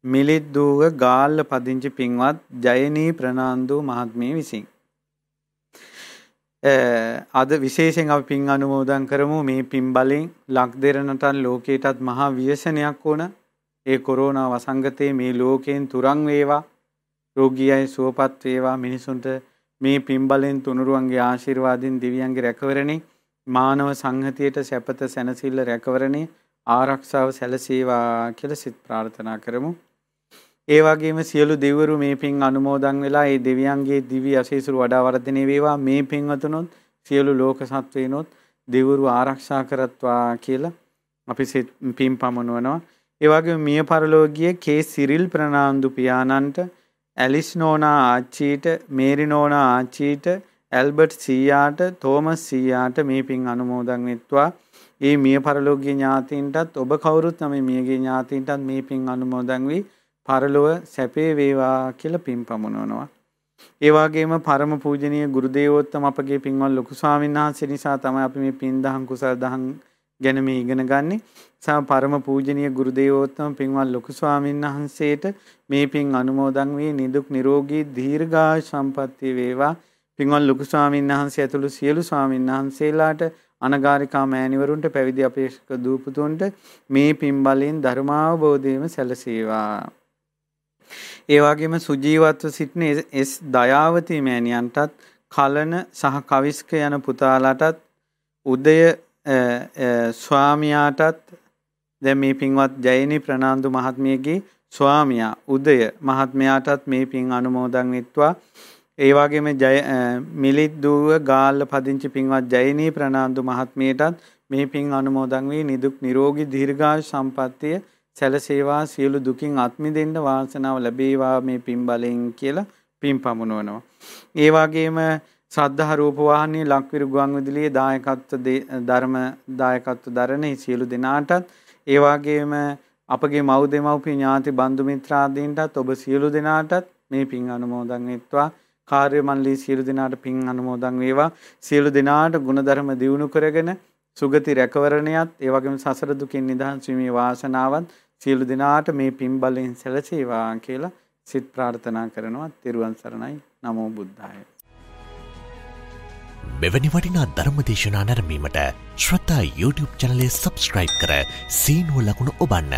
මිලිද්දූව ගාල්ල පදිංචි පින්වත් ජයනී ප්‍රනාන්දු මහත්මිය විසින්. අද විශේෂයෙන් අපි පින් අනුමෝදන් කරමු මේ පින් බලෙන් ලක් දෙරණටත් ලෝකයටත් මහා ව්‍යසනයක් වුණ ඒ කොරෝනා වසංගතයේ මේ ලෝකයෙන් තුරන් වේවා රෝගී අය සුවපත් වේවා මිනිසුන්ට මේ පින් බලෙන් තුනුරුවන්ගේ ආශිර්වාදින් දිවියන්ගේ රැකවරණේ මානව සංහතියට සැපත සැනසෙල්ල රැකවරණේ ආරක්ෂාව සැලසේවා කියලා සිත ප්‍රාර්ථනා කරමු. ඒ වගේම සියලු දෙවිවරු මේ පින් අනුමෝදන් වෙලා ඒ දෙවියන්ගේ දිවි අශීසුරු වඩා වර්ධනය වේවා මේ පින්වතුනොත් සියලු ලෝක සත්වයිනොත් දෙවිවරු ආරක්ෂා කරත්වා කියලා අපි පින් පමනුවනවා. ඒ වගේම මිය පරලෝකීය කේ සිරිල් ප්‍රනාන්දු පියාණන්ට ඇලිස් නෝනා ආච්චීට මේරි නෝනා ආච්චීට ඇල්බර්ට් සීයාට තෝමස් සීයාට මේ පින් අනුමෝදන් වෙත්වා. ඒ මිය පරලෝකීය ඥාතීන්ටත් ඔබ කවුරුත් නම් මියගේ ඥාතීන්ටත් මේ පින් අනුමෝදන් වී පරලොව සැපේ වේවා කියලා පින් පමුණවනවා. ඒ වගේම පරම පූජනීය ගුරු දේවෝත්තම අපගේ පින්වත් ලොකු ස්වාමීන් වහන්සේ නිසා තමයි අපි මේ පින් දහම් කුසල් දහම් ගැන මේ ඉගෙන ගන්නේ. සා පරම පූජනීය ගුරු දේවෝත්තම පින්වත් ලොකු ස්වාමීන් වහන්සේට මේ පින් අනුමෝදන් වී නිදුක් නිරෝගී දීර්ඝායු සම්පන්නිය වේවා. පින්වත් ලොකු ස්වාමීන් වහන්සේ ඇතුළු සියලු ස්වාමීන් වහන්සේලාට අනගාരികා මෑණිවරුන්ට පැවිදි අපේක්ෂක දූපතුන්ට මේ පින් බලෙන් ධර්මාවබෝධයම සැලසේවා. ඒ වගේම සුජීවත්ව සිටින එස් දයාවති මෑණියන්ටත් කලන සහ කවිස්ක යන පුතාලාටත් උදය ස්වාමියාටත් දැන් මේ පින්වත් ජයනි ප්‍රනාන්දු මහත්මියගේ ස්වාමියා උදය මහත්මයාටත් මේ පින් අනුමෝදන් වෙත්වා ඒ වගේම ජය මිලිත් දුව ගාල්ල පදිංචි පින්වත් ජයනී ප්‍රනාන්දු මහත්මියටත් මේ පින් අනුමෝදන් වී නිදුක් නිරෝගී දීර්ඝායු සම්පන්නිය සැලසේවා සියලු දුකින් අත් මිදෙන්න වාසනාව ලැබේවා මේ පින් බලෙන් කියලා පින් පමුණවනවා. ඒ වගේම ශ්‍රද්ධා රූප වාහිනී ලක්විරු ගුවන් විදුලියේ දායකත්ව ධර්ම දායකත්ව දරන සියලු දෙනාටත් ඒ වගේම අපගේ මව් දෙමව්පිය ඥාති බන්දු මිත්‍රාදීන්ටත් ඔබ සියලු දෙනාටත් මේ පින් අනුමෝදන් වෙත්වා කාර්ය මණ්ඩලී සියලු දෙනාට පින් අනුමෝදන් වේවා. සියලු දෙනාට ගුණධර්ම දියුණු කරගෙන සුගති රැකවරණයත් ඒ වගේම සසර දුකින් නිදහස් වීමේ වාසනාවත් සියලු දෙනාට මේ පින් බලෙන් සැලසේවා කියලා සිත ප්‍රාර්ථනා කරනවා. ත්වන් සරණයි. නමෝ බුද්ධාය. මෙවැනි වටිනා ධර්මදේශනා නැරමීමට ශ්‍රතා YouTube චනලය සබස්ක්‍රයිබ් කර සීනුව ලකුණු ඔබන්න.